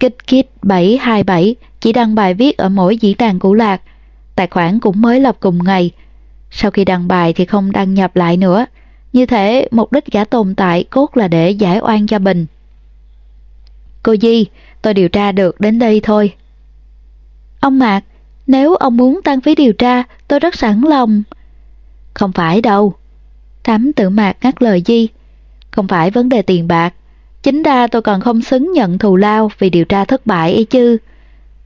Kích Kít 727 chỉ đăng bài viết ở mỗi diễn đàn cũ lạc, tài khoản cũng mới lập cùng ngày. Sau khi đăng bài thì không đăng nhập lại nữa. Như thế, mục đích gã tồn tại cốt là để giải oan cho Bình. Cô Di, tôi điều tra được đến đây thôi. Ông Mạc, nếu ông muốn tăng phí điều tra, tôi rất sẵn lòng. Không phải đâu. thám tử Mạc ngắt lời Di. Không phải vấn đề tiền bạc. Chính ra tôi còn không xứng nhận thù lao vì điều tra thất bại ấy chứ.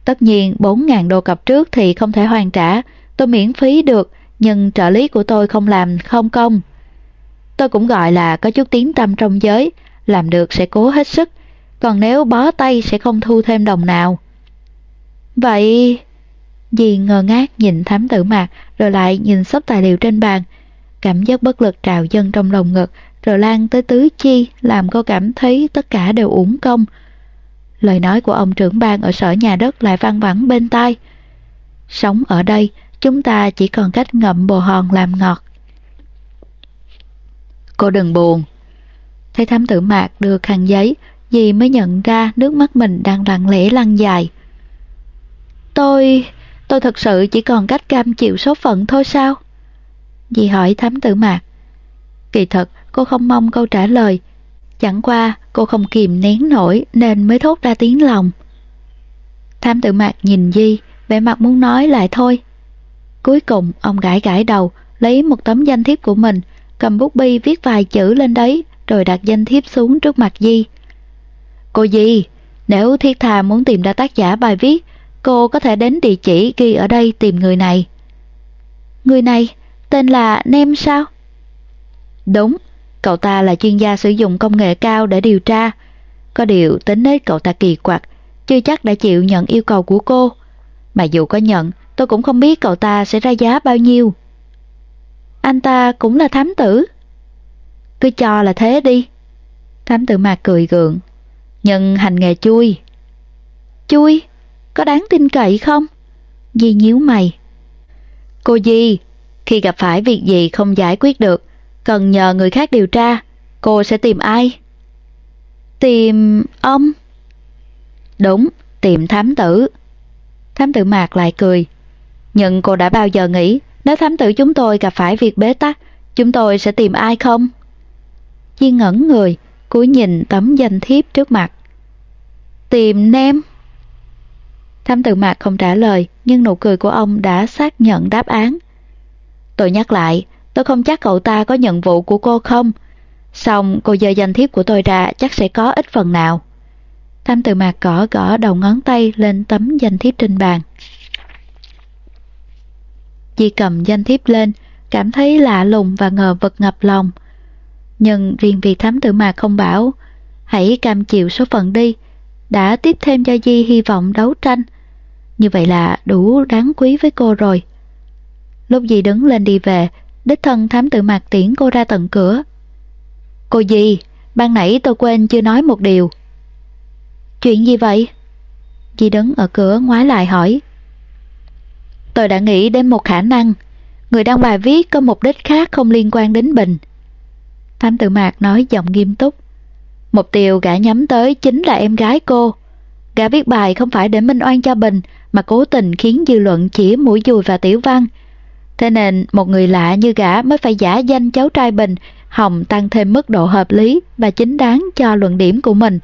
Tất nhiên 4.000 đô cặp trước thì không thể hoàn trả, tôi miễn phí được, nhưng trợ lý của tôi không làm không công. Tôi cũng gọi là có chút tiếng tâm trong giới, làm được sẽ cố hết sức, còn nếu bó tay sẽ không thu thêm đồng nào. Vậy... Dì ngờ ngác nhìn thám tử mặt rồi lại nhìn sắp tài liệu trên bàn. Cảm giác bất lực trào dâng trong lòng ngực rồi lan tới tứ chi làm cô cảm thấy tất cả đều uổng công. Lời nói của ông trưởng ban ở sở nhà đất lại vang vẳng bên tai. Sống ở đây, chúng ta chỉ còn cách ngậm bồ hòn làm ngọt. Cô đừng buồn. Thấy thám tử mạc đưa khăn giấy, dì mới nhận ra nước mắt mình đang lặng lẽ lăn dài. Tôi... tôi thật sự chỉ còn cách cam chịu số phận thôi sao? Dì hỏi thám tử mạc. Kỳ thật, cô không mong câu trả lời. Chẳng qua, cô không kìm nén nổi nên mới thốt ra tiếng lòng. Thám tử mạc nhìn Di, vẻ mặt muốn nói lại thôi. Cuối cùng ông gãi gãi đầu, lấy một tấm danh thiếp của mình, cầm bút bi viết vài chữ lên đấy, rồi đặt danh thiếp xuống trước mặt Di. Cô Di, nếu Thiết Thà muốn tìm ra tác giả bài viết, cô có thể đến địa chỉ ghi ở đây tìm người này. Người này, tên là Nem sao? Đúng, cậu ta là chuyên gia sử dụng công nghệ cao để điều tra. Có điều tính nết cậu ta kỳ quặc, chưa chắc đã chịu nhận yêu cầu của cô. Mà dù có nhận, tôi cũng không biết cậu ta sẽ ra giá bao nhiêu. Anh ta cũng là thám tử. Cứ cho là thế đi. Thám tử mạc cười gượng. Nhận hành nghề chui. Chui? Có đáng tin cậy không? Di nhíu mày. Cô Di, khi gặp phải việc gì không giải quyết được, cần nhờ người khác điều tra, cô sẽ tìm ai? Tìm ông. Đúng, tìm thám tử. Thám tử mạc lại cười. Nhưng cô đã bao giờ nghĩ nếu thám tử chúng tôi gặp phải việc bế tắc, chúng tôi sẽ tìm ai không? Di ngẩn người, cúi nhìn tấm danh thiếp trước mặt. Tìm nem. Thám tử mạc không trả lời, nhưng nụ cười của ông đã xác nhận đáp án. Tôi nhắc lại, tôi không chắc cậu ta có nhận vụ của cô không. Xong cô dơ danh thiếp của tôi ra chắc sẽ có ít phần nào. Thám tử mạc gõ gõ đầu ngón tay lên tấm danh thiếp trên bàn. Di cầm danh thiếp lên, cảm thấy lạ lùng và ngờ vực ngập lòng. Nhưng riêng vì thám tử mà không bảo, hãy cam chịu số phận đi, đã tiếp thêm cho Di hy vọng đấu tranh. Như vậy là đủ đáng quý với cô rồi. Lúc Di đứng lên đi về, đích thân thám tử mạc tiễn cô ra tận cửa. Cô Di, ban nãy tôi quên chưa nói một điều. Chuyện gì vậy? Di đứng ở cửa ngoái lại hỏi. Tôi đã nghĩ đến một khả năng, người đăng bài viết có mục đích khác không liên quan đến Bình. Thám tử mạc nói giọng nghiêm túc. Mục tiêu gã nhắm tới chính là em gái cô. Gã viết bài không phải để minh oan cho Bình, mà cố tình khiến dư luận chỉ mũi dùi và tiểu văn. Thế nên một người lạ như gã mới phải giả danh cháu trai Bình, hòng tăng thêm mức độ hợp lý và chính đáng cho luận điểm của mình.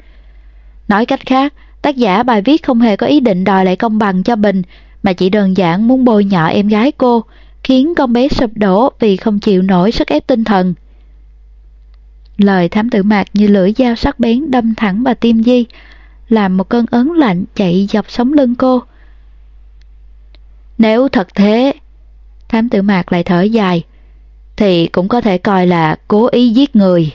Nói cách khác, tác giả bài viết không hề có ý định đòi lại công bằng cho Bình, mà chỉ đơn giản muốn bôi nhọ em gái cô, khiến con bé sụp đổ vì không chịu nổi sức ép tinh thần. Lời thám tử mạc như lưỡi dao sắc bén đâm thẳng vào tim Di, làm một cơn ớn lạnh chạy dọc sống lưng cô. Nếu thật thế, thám tử mạc lại thở dài, thì cũng có thể coi là cố ý giết người.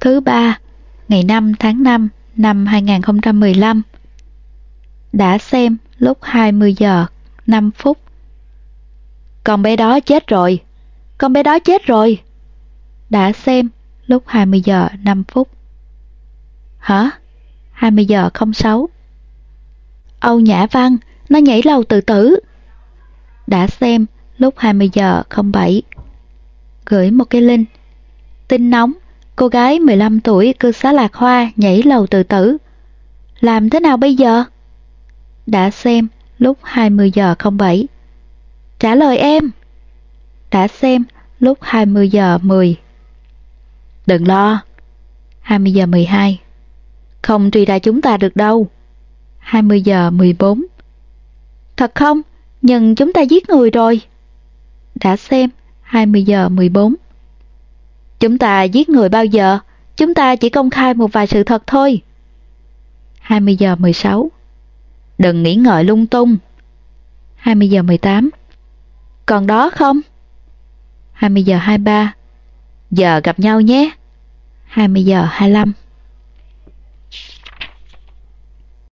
Thứ ba, ngày 5 tháng 5 năm 2015. Đã xem lúc 20 giờ 5 phút. Con bé đó chết rồi. Con bé đó chết rồi. Đã xem lúc 20 giờ 5 phút. Hả? 20 giờ 06. Âu Nhã Văn, nó nhảy lầu tự tử. Đã xem lúc 20 giờ 07. Gửi một cái link. Tin nóng Cô gái 15 tuổi cư xá Lạc Hoa nhảy lầu tự tử. Làm thế nào bây giờ? Đã xem lúc 20 giờ 07. Trả lời em. Đã xem lúc 20 giờ 10. Đừng lo. 20 giờ 12. Không truy ra chúng ta được đâu. 20 giờ 14. Thật không? Nhưng chúng ta giết người rồi. Đã xem 20 giờ 14. Chúng ta giết người bao giờ? Chúng ta chỉ công khai một vài sự thật thôi. 20 giờ 16 Đừng nghĩ ngợi lung tung. 20 giờ 18 Còn đó không? 20 giờ 23 Giờ gặp nhau nhé. 20 giờ 25